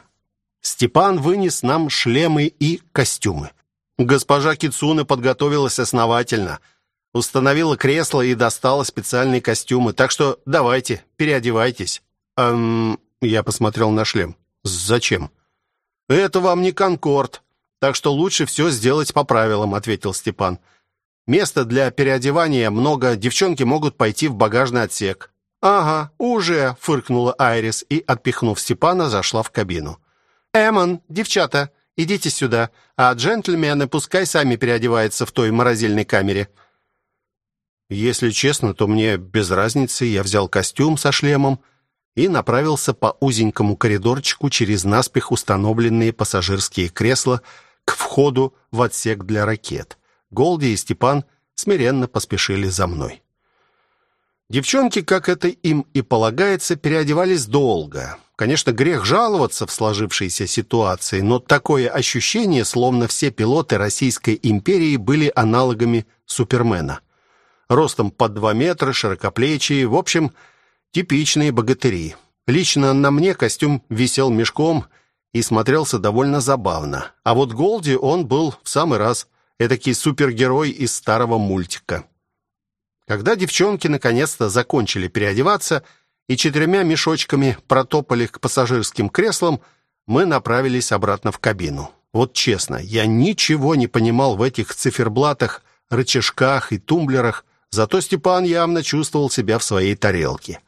Степан вынес нам шлемы и костюмы. Госпожа Кицуне подготовилась основательно. Установила кресло и достала специальные костюмы. Так что давайте, переодевайтесь. Эм, я посмотрел на шлем. Зачем? Это вам не Конкорд. Так что лучше все сделать по правилам, ответил Степан. Места для переодевания много, девчонки могут пойти в багажный отсек. Ага, уже, фыркнула Айрис и, отпихнув Степана, зашла в кабину. Эмон, девчата, идите сюда, а джентльмены пускай сами переодеваются в той морозильной камере. Если честно, то мне без разницы. Я взял костюм со шлемом и направился по узенькому коридорчику через наспех установленные пассажирские кресла к входу в отсек для ракет. Голди и Степан смиренно поспешили за мной. Девчонки, как это им и полагается, переодевались долго. Конечно, грех жаловаться в сложившейся ситуации, но такое ощущение, словно все пилоты Российской империи были аналогами Супермена. Ростом под два метра, широкоплечие, в общем, типичные богатыри. Лично на мне костюм висел мешком и смотрелся довольно забавно. А вот Голди он был в самый раз этакий супергерой из старого мультика. Когда девчонки наконец-то закончили переодеваться и четырьмя мешочками протопали к пассажирским креслам, мы направились обратно в кабину. Вот честно, я ничего не понимал в этих циферблатах, рычажках и тумблерах, зато Степан явно чувствовал себя в своей тарелке.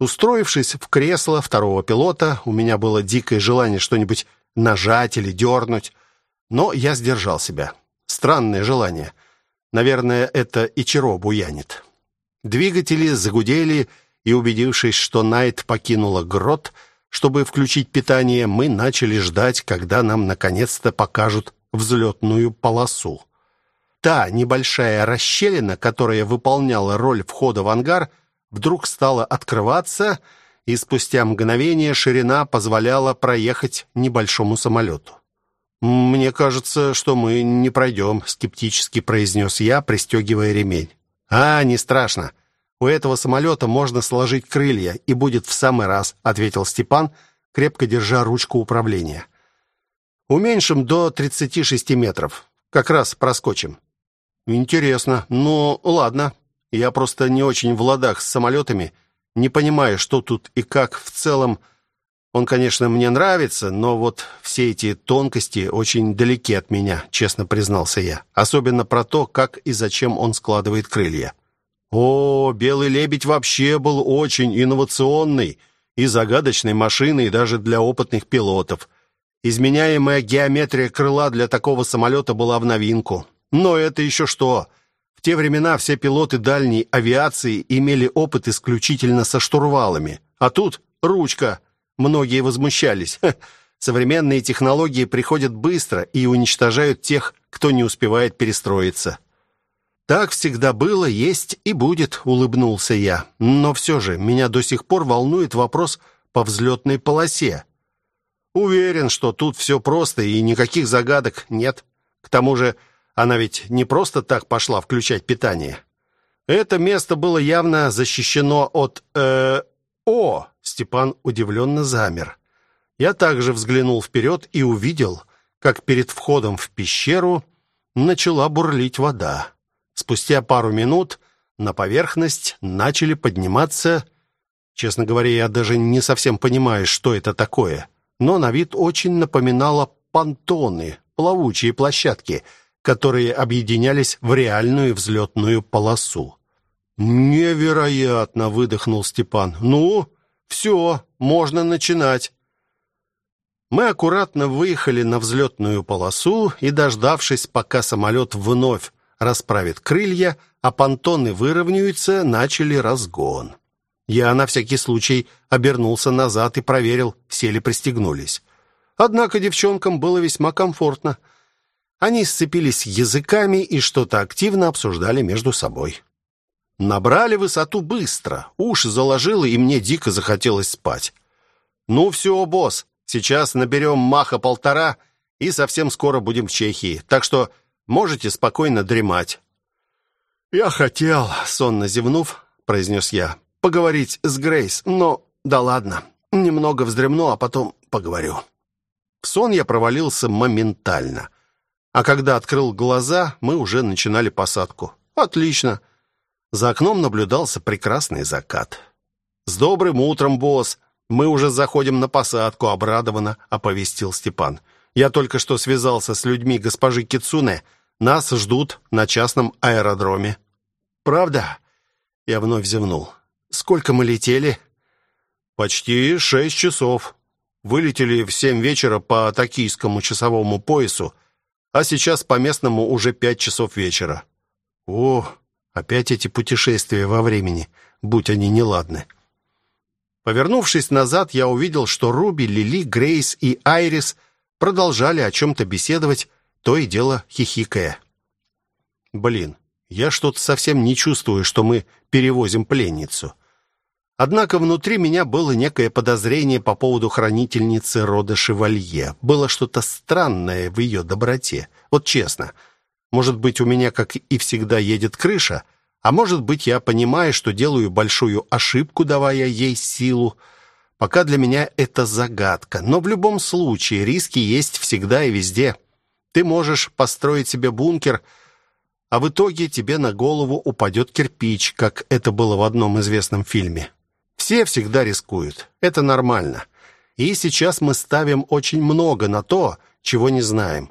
Устроившись в кресло второго пилота, у меня было дикое желание что-нибудь нажать или дернуть, но я сдержал себя. Странное желание. Наверное, это Ичиро буянит. Двигатели загудели, и, убедившись, что Найт покинула грот, чтобы включить питание, мы начали ждать, когда нам наконец-то покажут взлетную полосу. Та небольшая расщелина, которая выполняла роль входа в ангар, вдруг стала открываться, и спустя мгновение ширина позволяла проехать небольшому самолету. «Мне кажется, что мы не пройдем», — скептически произнес я, пристегивая ремень. «А, не страшно. У этого самолета можно сложить крылья, и будет в самый раз», — ответил Степан, крепко держа ручку управления. «Уменьшим до 36 метров. Как раз проскочим». «Интересно. Ну, ладно. Я просто не очень в ладах с самолетами, не понимаю, что тут и как в целом...» Он, конечно, мне нравится, но вот все эти тонкости очень далеки от меня, честно признался я. Особенно про то, как и зачем он складывает крылья. О, белый лебедь вообще был очень инновационный и загадочной машиной даже для опытных пилотов. Изменяемая геометрия крыла для такого самолета была в новинку. Но это еще что? В те времена все пилоты дальней авиации имели опыт исключительно со штурвалами. А тут ручка – Многие возмущались. современные технологии приходят быстро и уничтожают тех, кто не успевает перестроиться. Так всегда было, есть и будет, улыбнулся я. Но все же меня до сих пор волнует вопрос по взлетной полосе. Уверен, что тут все просто и никаких загадок нет. К тому же, она ведь не просто так пошла включать питание. Это место было явно защищено от э о, Степан удивленно замер. Я также взглянул вперед и увидел, как перед входом в пещеру начала бурлить вода. Спустя пару минут на поверхность начали подниматься... Честно говоря, я даже не совсем понимаю, что это такое, но на вид очень напоминало понтоны, плавучие площадки, которые объединялись в реальную взлетную полосу. «Невероятно!» — выдохнул Степан. «Ну, все, можно начинать. Мы аккуратно выехали на взлетную полосу и, дождавшись, пока самолет вновь расправит крылья, а понтоны выровняются, начали разгон. Я на всякий случай обернулся назад и проверил, все ли пристегнулись. Однако девчонкам было весьма комфортно. Они сцепились языками и что-то активно обсуждали между собой. Набрали высоту быстро. Уши заложило, и мне дико захотелось спать. Ну все, босс, сейчас наберем маха полтора и совсем скоро будем в Чехии. Так что можете спокойно дремать. Я хотел, сонно зевнув, произнес я, поговорить с Грейс, но да ладно. Немного вздремну, а потом поговорю. В сон я провалился моментально. А когда открыл глаза, мы уже начинали посадку. Отлично. За окном наблюдался прекрасный закат. «С добрым утром, босс! Мы уже заходим на посадку», — обрадованно оповестил Степан. Я только что связался с людьми госпожи Кицуне. Нас ждут на частном аэродроме». «Правда?» Я вновь зевнул. «Сколько мы летели?» «Почти шесть часов. Вылетели в семь вечера по токийскому часовому поясу, а сейчас по местному уже пять часов вечера». «О, опять эти путешествия во времени, будь они неладны». Повернувшись назад, я увидел, что Руби, Лили, Грейс и Айрис продолжали о чем-то беседовать, то и дело хихикая. «Блин, я что-то совсем не чувствую, что мы перевозим пленницу». Однако внутри меня было некое подозрение по поводу хранительницы рода Шевалье. Было что-то странное в ее доброте. Вот честно. Может быть, у меня, как и всегда, едет крыша, а может быть, я понимаю, что делаю большую ошибку, давая ей силу. Пока для меня это загадка, но в любом случае риски есть всегда и везде. Ты можешь построить себе бункер, а в итоге тебе на голову упадет кирпич, как это было в одном известном фильме. Все всегда рискуют. Это нормально. И сейчас мы ставим очень много на то, чего не знаем.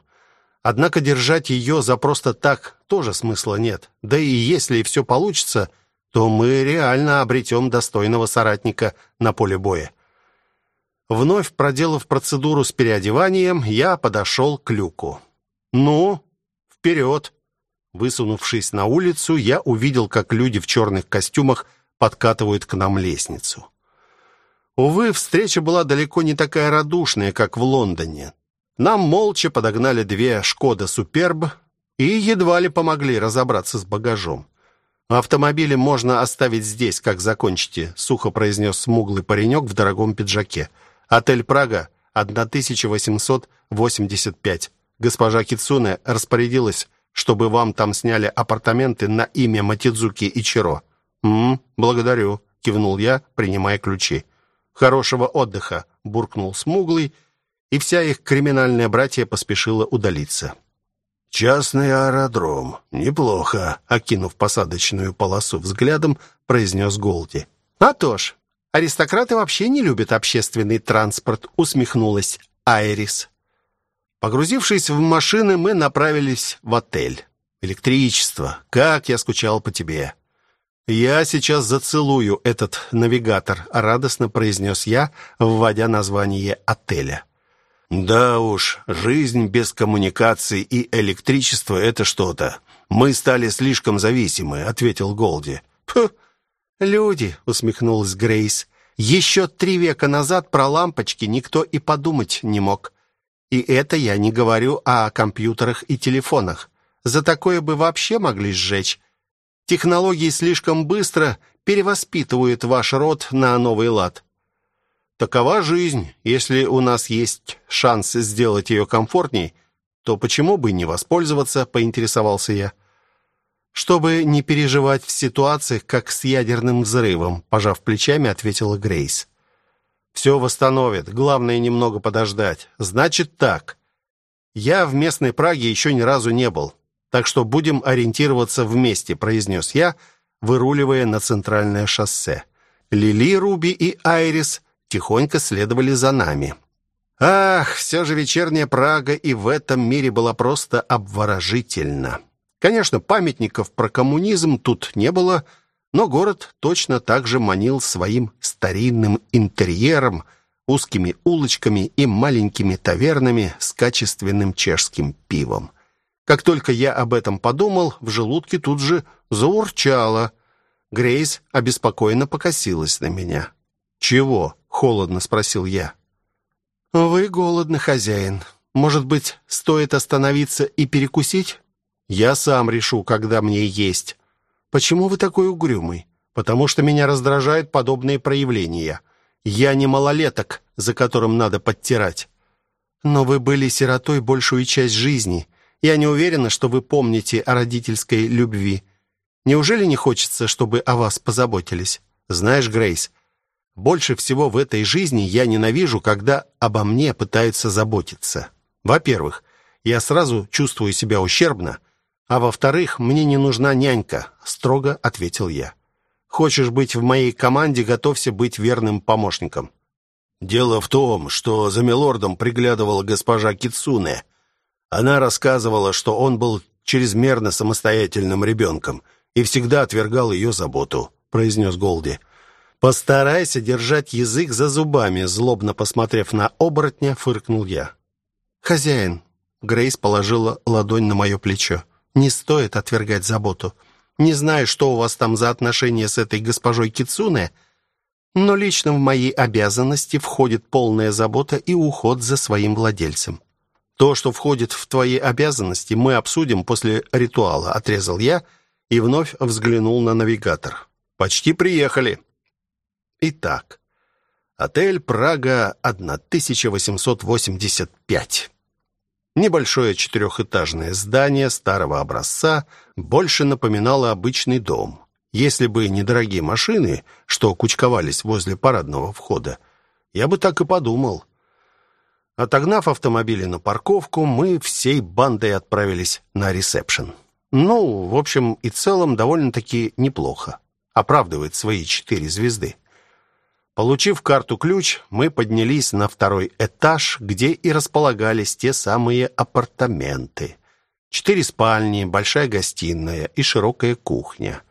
Однако держать ее за просто так тоже смысла нет. Да и если все получится, то мы реально обретем достойного соратника на поле боя. Вновь проделав процедуру с переодеванием, я подошел к люку. «Ну, вперед!» Высунувшись на улицу, я увидел, как люди в черных костюмах подкатывают к нам лестницу. Увы, встреча была далеко не такая радушная, как в Лондоне. Нам молча подогнали две «Шкода Суперб» и едва ли помогли разобраться с багажом. «Автомобили можно оставить здесь, как закончите», — сухо произнес смуглый паренек в дорогом пиджаке. «Отель «Прага», 1885. Госпожа Кицуне распорядилась, чтобы вам там сняли апартаменты на имя Матидзуки Ичиро». «М, благодарю», — кивнул я, принимая ключи. «Хорошего отдыха», — буркнул смуглый, — и вся их криминальная братья поспешила удалиться. «Частный аэродром. Неплохо», — окинув посадочную полосу взглядом, произнес Голди. «А то ж, аристократы вообще не любят общественный транспорт», — усмехнулась Айрис. Погрузившись в машины, мы направились в отель. «Электричество. Как я скучал по тебе!» «Я сейчас зацелую этот навигатор», — радостно произнес я, вводя название отеля. Да уж, жизнь без коммуникаций и электричества это что-то. Мы стали слишком зависимы, ответил Голди. Люди, усмехнулась Грейс. Еще три века назад про лампочки никто и подумать не мог. И это я не говорю о компьютерах и телефонах. За такое бы вообще могли сжечь. Технологии слишком быстро перевоспитывают ваш род на новый лад. Такова жизнь. Если у нас есть шанс сделать ее комфортней, то почему бы не воспользоваться, поинтересовался я. Чтобы не переживать в ситуациях, как с ядерным взрывом, пожав плечами, ответила Грейс. Все восстановит. Главное немного подождать. Значит так. Я в местной Праге еще ни разу не был. Так что будем ориентироваться вместе, произнес я, выруливая на центральное шоссе. Лили, Руби и Айрис тихонько следовали за нами. Ах, все же вечерняя Прага и в этом мире была просто обворожительна. Конечно, памятников про коммунизм тут не было, но город точно так же манил своим старинным интерьером, узкими улочками и маленькими тавернами с качественным чешским пивом. Как только я об этом подумал, в желудке тут же заурчало. Грейс обеспокоенно покосилась на меня. «Чего?» холодно спросил я. Вы голодны, хозяин. Может быть, стоит остановиться и перекусить? Я сам решу, когда мне есть. Почему вы такой угрюмый? Потому что меня раздражают подобные проявления. Я не малолеток, за которым надо подтирать. Но вы были сиротой большую часть жизни. Я не уверена, что вы помните о родительской любви. Неужели не хочется, чтобы о вас позаботились? Знаешь, Грейс, больше всего в этой жизни я ненавижу, когда обо мне пытаются заботиться. Во-первых, я сразу чувствую себя ущербно, а во-вторых, мне не нужна нянька, строго ответил я. Хочешь быть в моей команде, готовься быть верным помощником. Дело в том, что за милордом приглядывала госпожа Кицуне. Она рассказывала, что он был чрезмерно самостоятельным ребенком и всегда отвергал ее заботу, произнес Голди. Постарайся держать язык за зубами, злобно посмотрев на оборотня, фыркнул я. Хозяин, Грейс положила ладонь на мое плечо. Не стоит отвергать заботу. Не знаю, что у вас там за отношения с этой госпожой Кицуне, но лично в мои обязанности входит полная забота и уход за своим владельцем. То, что входит в твои обязанности, мы обсудим после ритуала, отрезал я и вновь взглянул на навигатор. Почти приехали. Итак, отель Прага 1885. Небольшое четырехэтажное здание старого образца больше напоминало обычный дом. Если бы не дорогие машины, что кучковались возле парадного входа, я бы так и подумал. Отогнав автомобили на парковку, мы всей бандой отправились на ресепшн. Ну, в общем и целом, довольно-таки неплохо. Оправдывает свои четыре звезды. Получив карту-ключ, мы поднялись на второй этаж, где и располагались те самые апартаменты. Четыре спальни, большая гостиная и широкая кухня.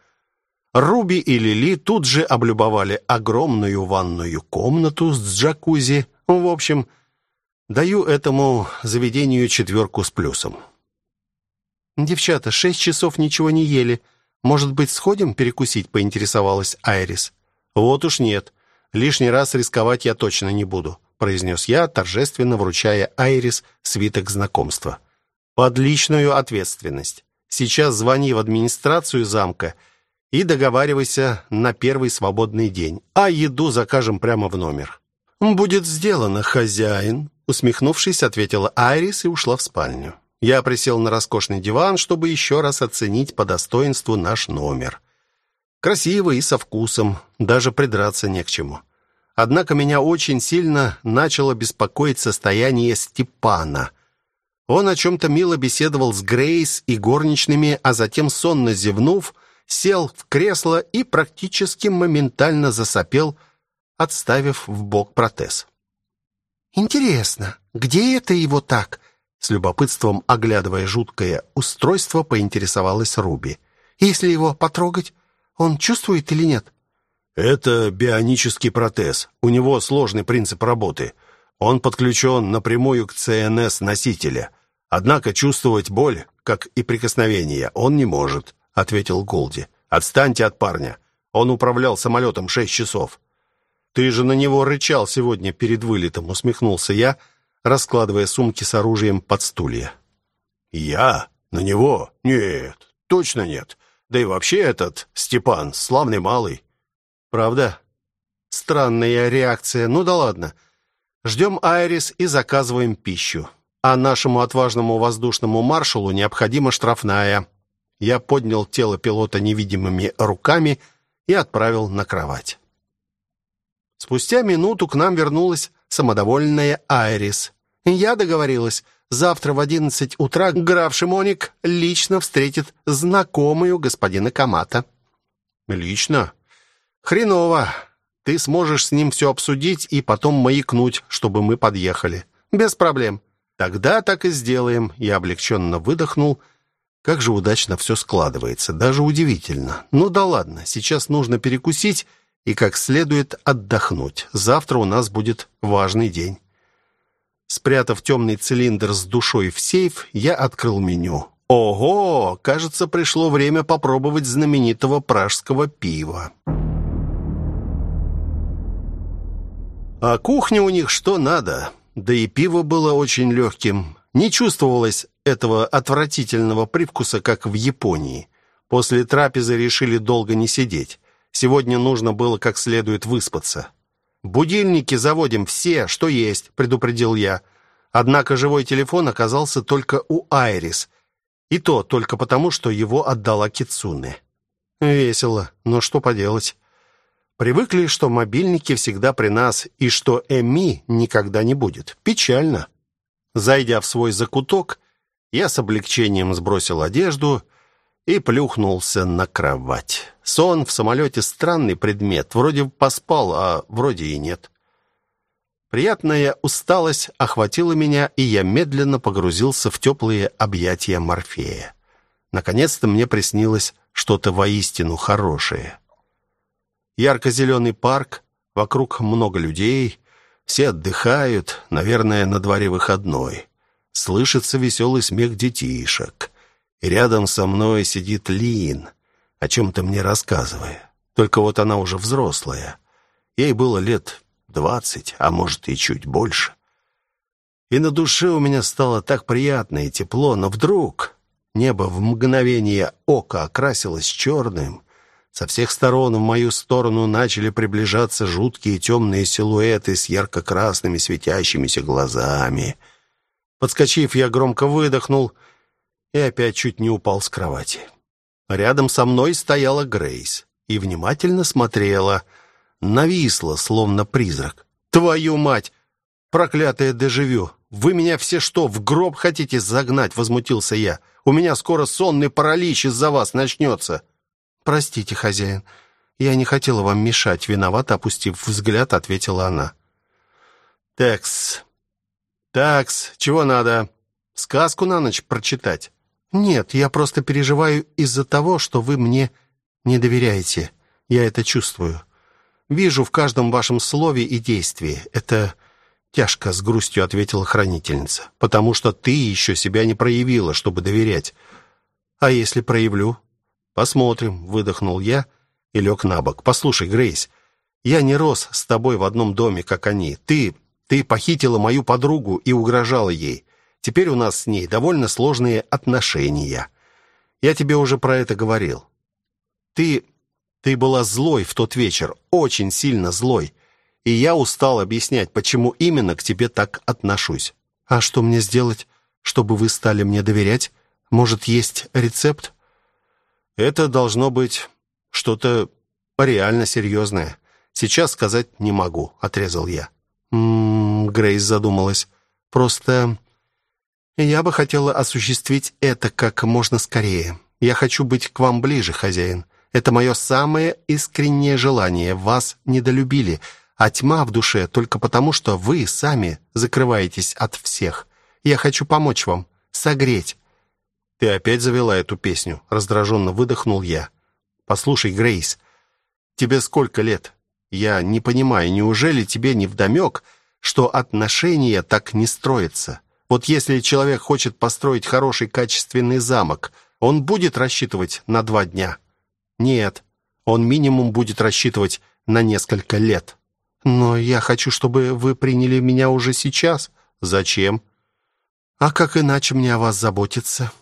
Руби и Лили тут же облюбовали огромную ванную комнату с джакузи. В общем, даю этому заведению четверку с плюсом. «Девчата, шесть часов ничего не ели. Может быть, сходим перекусить?» — поинтересовалась Айрис. «Вот уж нет. Лишний раз рисковать я точно не буду», — произнес я, торжественно вручая Айрис свиток знакомства. «Под личную ответственность. Сейчас звони в администрацию замка — и договаривайся на первый свободный день, а еду закажем прямо в номер». «Будет сделано, хозяин», — усмехнувшись, ответила Айрис и ушла в спальню. Я присел на роскошный диван, чтобы еще раз оценить по достоинству наш номер. Красиво и со вкусом, даже придраться не к чему. Однако меня очень сильно начало беспокоить состояние Степана. Он о чем-то мило беседовал с Грейс и горничными, а затем, сонно зевнув, сел в кресло и практически моментально засопел, отставив в бок протез. «Интересно, где это его так?» С любопытством, оглядывая жуткое устройство, поинтересовалась Руби. «Если его потрогать, он чувствует или нет?» «Это бионический протез. У него сложный принцип работы. Он подключен напрямую к ЦНС носителя. Однако чувствовать боль, как и прикосновение, он не может ответил Голди. Отстаньте от парня. Он управлял самолетом шесть часов. Ты же на него рычал сегодня перед вылетом, усмехнулся я, раскладывая сумки с оружием под стулья. Я? На него? Нет, точно нет. Да и вообще этот Степан славный малый. Правда? Странная реакция. Ну да ладно. Ждем Айрис и заказываем пищу. А нашему отважному воздушному маршалу необходима штрафная. Я поднял тело пилота невидимыми руками и отправил на кровать. Спустя минуту к нам вернулась самодовольная Айрис. Я договорилась, завтра в одиннадцать утра граф Шимоник лично встретит знакомую господина Камата. Лично? Хреново. Ты сможешь с ним все обсудить и потом маякнуть, чтобы мы подъехали. Без проблем. Тогда так и сделаем. Я облегченно выдохнул как же удачно все складывается, даже удивительно. Ну да ладно, сейчас нужно перекусить и как следует отдохнуть. Завтра у нас будет важный день. Спрятав темный цилиндр с душой в сейф, я открыл меню. Ого, кажется, пришло время попробовать знаменитого пражского пива. А кухня у них что надо. Да и пиво было очень легким. Не чувствовалось этого отвратительного привкуса, как в Японии. После трапезы решили долго не сидеть. Сегодня нужно было как следует выспаться. «Будильники заводим все, что есть», — предупредил я. Однако живой телефон оказался только у Айрис. И то только потому, что его отдала Кицуне. Весело, но что поделать. Привыкли, что мобильники всегда при нас, и что Эми никогда не будет. Печально. Зайдя в свой закуток, я с облегчением сбросил одежду и плюхнулся на кровать. Сон в самолете странный предмет. Вроде поспал, а вроде и нет. Приятная усталость охватила меня, и я медленно погрузился в теплые объятия Морфея. Наконец-то мне приснилось что-то воистину хорошее. Ярко-зеленый парк, вокруг много людей, все отдыхают, наверное, на дворе выходной. Слышится веселый смех детишек. Рядом со мной сидит Лин, о чем-то мне рассказывая. Только вот она уже взрослая. Ей было лет двадцать, а может и чуть больше. И на душе у меня стало так приятно и тепло, но вдруг небо в мгновение ока окрасилось черным. Со всех сторон в мою сторону начали приближаться жуткие темные силуэты с ярко-красными светящимися глазами. Подскочив, я громко выдохнул и опять чуть не упал с кровати. Рядом со мной стояла Грейс и внимательно смотрела — нависла, словно призрак. «Твою мать! Проклятое дежавю! Вы меня все что, в гроб хотите загнать?» — возмутился я. «У меня скоро сонный паралич из-за вас начнется». «Простите, хозяин, я не хотела вам мешать», — виновато опустив взгляд, ответила она. «Такс, такс, чего надо? Сказку на ночь прочитать?» «Нет, я просто переживаю из-за того, что вы мне не доверяете. Я это чувствую. Вижу в каждом вашем слове и действии. Это тяжко, с грустью ответила хранительница. Потому что ты еще себя не проявила, чтобы доверять. А если проявлю? Посмотрим, выдохнул я и лег на бок. Послушай, Грейс, я не рос с тобой в одном доме, как они. Ты, ты похитила мою подругу и угрожала ей. Теперь у нас с ней довольно сложные отношения. Я тебе уже про это говорил. Ты ты была злой в тот вечер, очень сильно злой. И я устал объяснять, почему именно к тебе так отношусь. А что мне сделать, чтобы вы стали мне доверять? Может, есть рецепт? Это должно быть что-то реально серьезное. Сейчас сказать не могу, отрезал я. М-м, Грейс задумалась. Просто я бы хотела осуществить это как можно скорее. Я хочу быть к вам ближе, хозяин. Это мое самое искреннее желание. Вас недолюбили, а тьма в душе только потому, что вы сами закрываетесь от всех. Я хочу помочь вам, согреть». «Ты опять завела эту песню?» Раздраженно выдохнул я. «Послушай, Грейс, тебе сколько лет? Я не понимаю, неужели тебе не вдомек, что отношения так не строятся? Вот если человек хочет построить хороший качественный замок, он будет рассчитывать на два дня». Нет, он минимум будет рассчитывать на несколько лет. Но я хочу, чтобы вы приняли меня уже сейчас. Зачем? А как иначе мне о вас заботиться?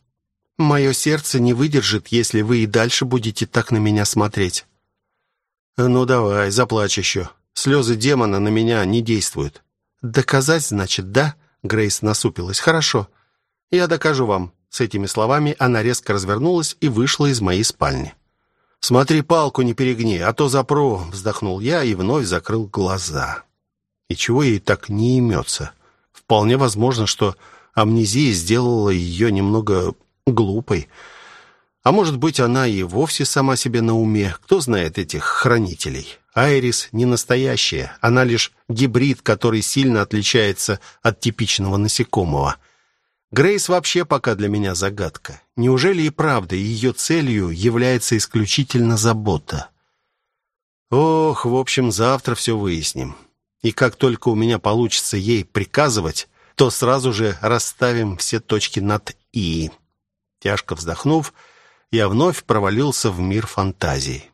Мое сердце не выдержит, если вы и дальше будете так на меня смотреть. Ну давай, заплачь еще. Слезы демона на меня не действуют. Доказать, значит, да? Грейс насупилась. Хорошо. Я докажу вам. С этими словами она резко развернулась и вышла из моей спальни. «Смотри, палку не перегни, а то запру», — вздохнул я и вновь закрыл глаза. И чего ей так не имется? Вполне возможно, что амнезия сделала ее немного глупой. А может быть, она и вовсе сама себе на уме. Кто знает этих хранителей? Айрис не настоящая, она лишь гибрид, который сильно отличается от типичного насекомого — Грейс вообще пока для меня загадка. Неужели и правда ее целью является исключительно забота? Ох, в общем, завтра все выясним. И как только у меня получится ей приказывать, то сразу же расставим все точки над «и». Тяжко вздохнув, я вновь провалился в мир фантазий.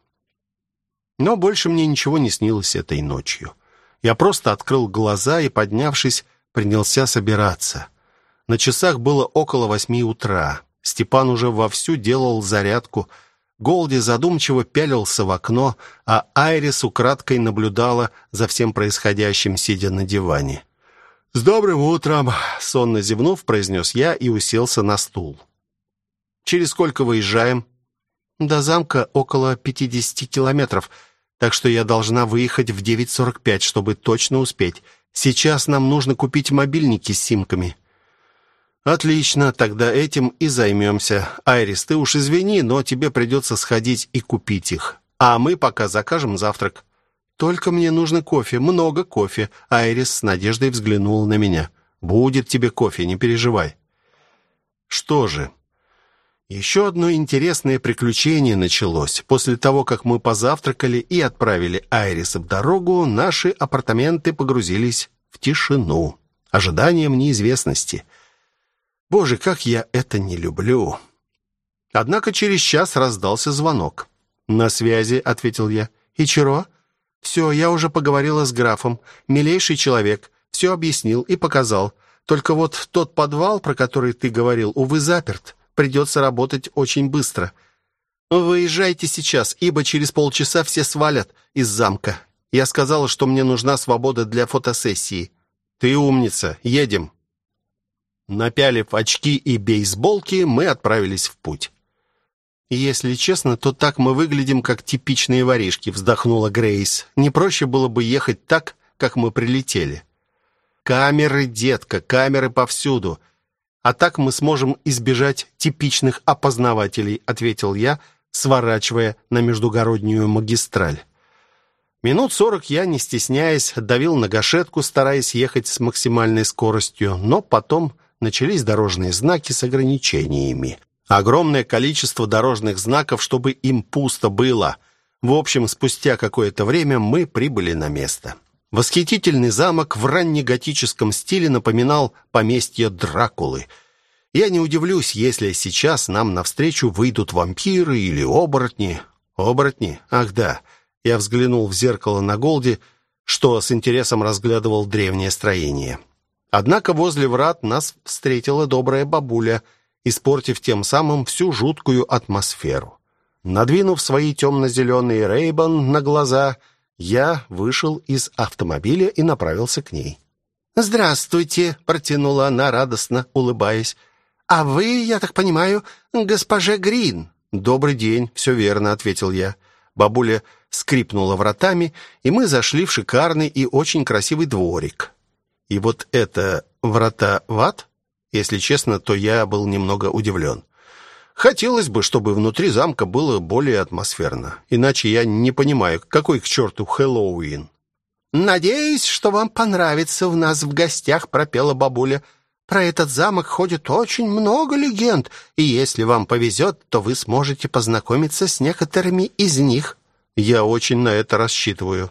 Но больше мне ничего не снилось этой ночью. Я просто открыл глаза и, поднявшись, принялся собираться. На часах было около восьми утра. Степан уже вовсю делал зарядку. Голди задумчиво пялился в окно, а Айрис украдкой наблюдала за всем происходящим, сидя на диване. «С добрым утром!» — сонно зевнув, произнес я и уселся на стул. «Через сколько выезжаем?» «До замка около пятидесяти километров, так что я должна выехать в девять сорок пять, чтобы точно успеть. Сейчас нам нужно купить мобильники с симками». «Отлично, тогда этим и займемся. Айрис, ты уж извини, но тебе придется сходить и купить их. А мы пока закажем завтрак». Только мне нужно кофе, много кофе. Айрис с надеждой взглянула на меня. Будет тебе кофе, не переживай. Что же, еще одно интересное приключение началось. После того, как мы позавтракали и отправили Айриса в дорогу, наши апартаменты погрузились в тишину, ожиданием неизвестности. Боже, как я это не люблю. Однако через час раздался звонок. «На связи», — ответил я. «Ичиро?» «Все, я уже поговорила с графом. Милейший человек. Все объяснил и показал. Только вот тот подвал, про который ты говорил, увы, заперт. Придется работать очень быстро. Выезжайте сейчас, ибо через полчаса все свалят из замка. Я сказала, что мне нужна свобода для фотосессии. Ты умница. Едем». Напялив очки и бейсболки, мы отправились в путь. «Если честно, то так мы выглядим, как типичные воришки», — вздохнула Грейс. «Не проще было бы ехать так, как мы прилетели». «Камеры, детка, камеры повсюду. А так мы сможем избежать типичных опознавателей», — ответил я, сворачивая на междугороднюю магистраль. Минут сорок я, не стесняясь, давил на гашетку, стараясь ехать с максимальной скоростью, но потом начались дорожные знаки с ограничениями. Огромное количество дорожных знаков, чтобы им пусто было. В общем, спустя какое-то время мы прибыли на место. Восхитительный замок в раннеготическом стиле напоминал поместье Дракулы. Я не удивлюсь, если сейчас нам навстречу выйдут вампиры или оборотни. Оборотни? Ах да. Я взглянул в зеркало на Голди, что с интересом разглядывал древнее строение. Однако возле врат нас встретила добрая бабуля – испортив тем самым всю жуткую атмосферу. Надвинув свои темно-зеленые рейбан на глаза, я вышел из автомобиля и направился к ней. «Здравствуйте», — протянула она, радостно улыбаясь. «А вы, я так понимаю, госпожа Грин?» «Добрый день, все верно», — ответил я. Бабуля скрипнула вратами, и мы зашли в шикарный и очень красивый дворик. И вот это врата в ад? Если честно, то я был немного удивлен. Хотелось бы, чтобы внутри замка было более атмосферно. Иначе я не понимаю, какой к черту Хэллоуин. «Надеюсь, что вам понравится у нас в гостях», — пропела бабуля. «Про этот замок ходит очень много легенд, и если вам повезет, то вы сможете познакомиться с некоторыми из них». «Я очень на это рассчитываю».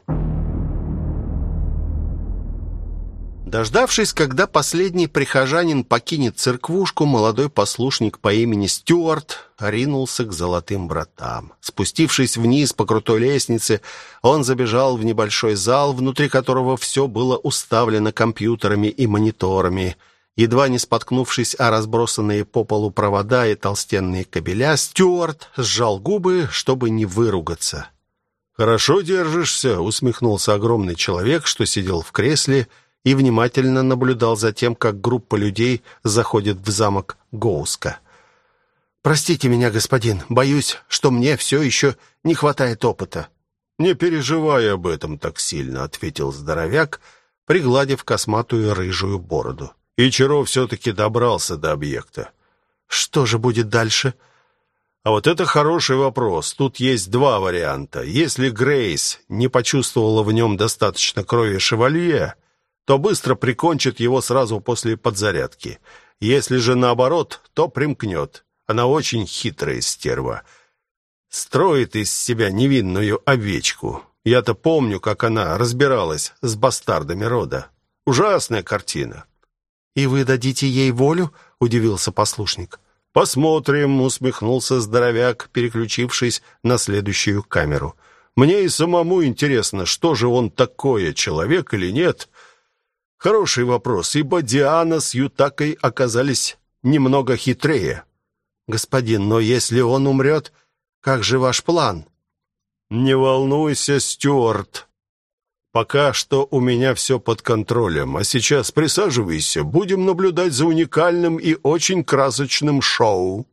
Дождавшись, когда последний прихожанин покинет церквушку, молодой послушник по имени Стюарт ринулся к золотым вратам. Спустившись вниз по крутой лестнице, он забежал в небольшой зал, внутри которого все было уставлено компьютерами и мониторами. Едва не споткнувшись о разбросанные по полу провода и толстенные кабеля, Стюарт сжал губы, чтобы не выругаться. «Хорошо держишься», — усмехнулся огромный человек, что сидел в кресле, — и внимательно наблюдал за тем, как группа людей заходит в замок Гоуска. «Простите меня, господин, боюсь, что мне все еще не хватает опыта». «Не переживай об этом так сильно», — ответил здоровяк, пригладив косматую рыжую бороду. Ичаро все-таки добрался до объекта. «Что же будет дальше?» А вот это хороший вопрос. Тут есть два варианта. Если Грейс не почувствовала в нем достаточно крови шевалье, то быстро прикончит его сразу после подзарядки. Если же наоборот, то примкнет. Она очень хитрая стерва. Строит из себя невинную овечку. Я-то помню, как она разбиралась с бастардами рода. Ужасная картина. «И вы дадите ей волю?» — удивился послушник. «Посмотрим», — усмехнулся здоровяк, переключившись на следующую камеру. «Мне и самому интересно, что же он такое, человек или нет?» Хороший вопрос, ибо Диана с Ютакой оказались немного хитрее. Господин, но если он умрет, как же ваш план? Не волнуйся, Стюарт. Пока что у меня все под контролем, а сейчас присаживайся, будем наблюдать за уникальным и очень красочным шоу.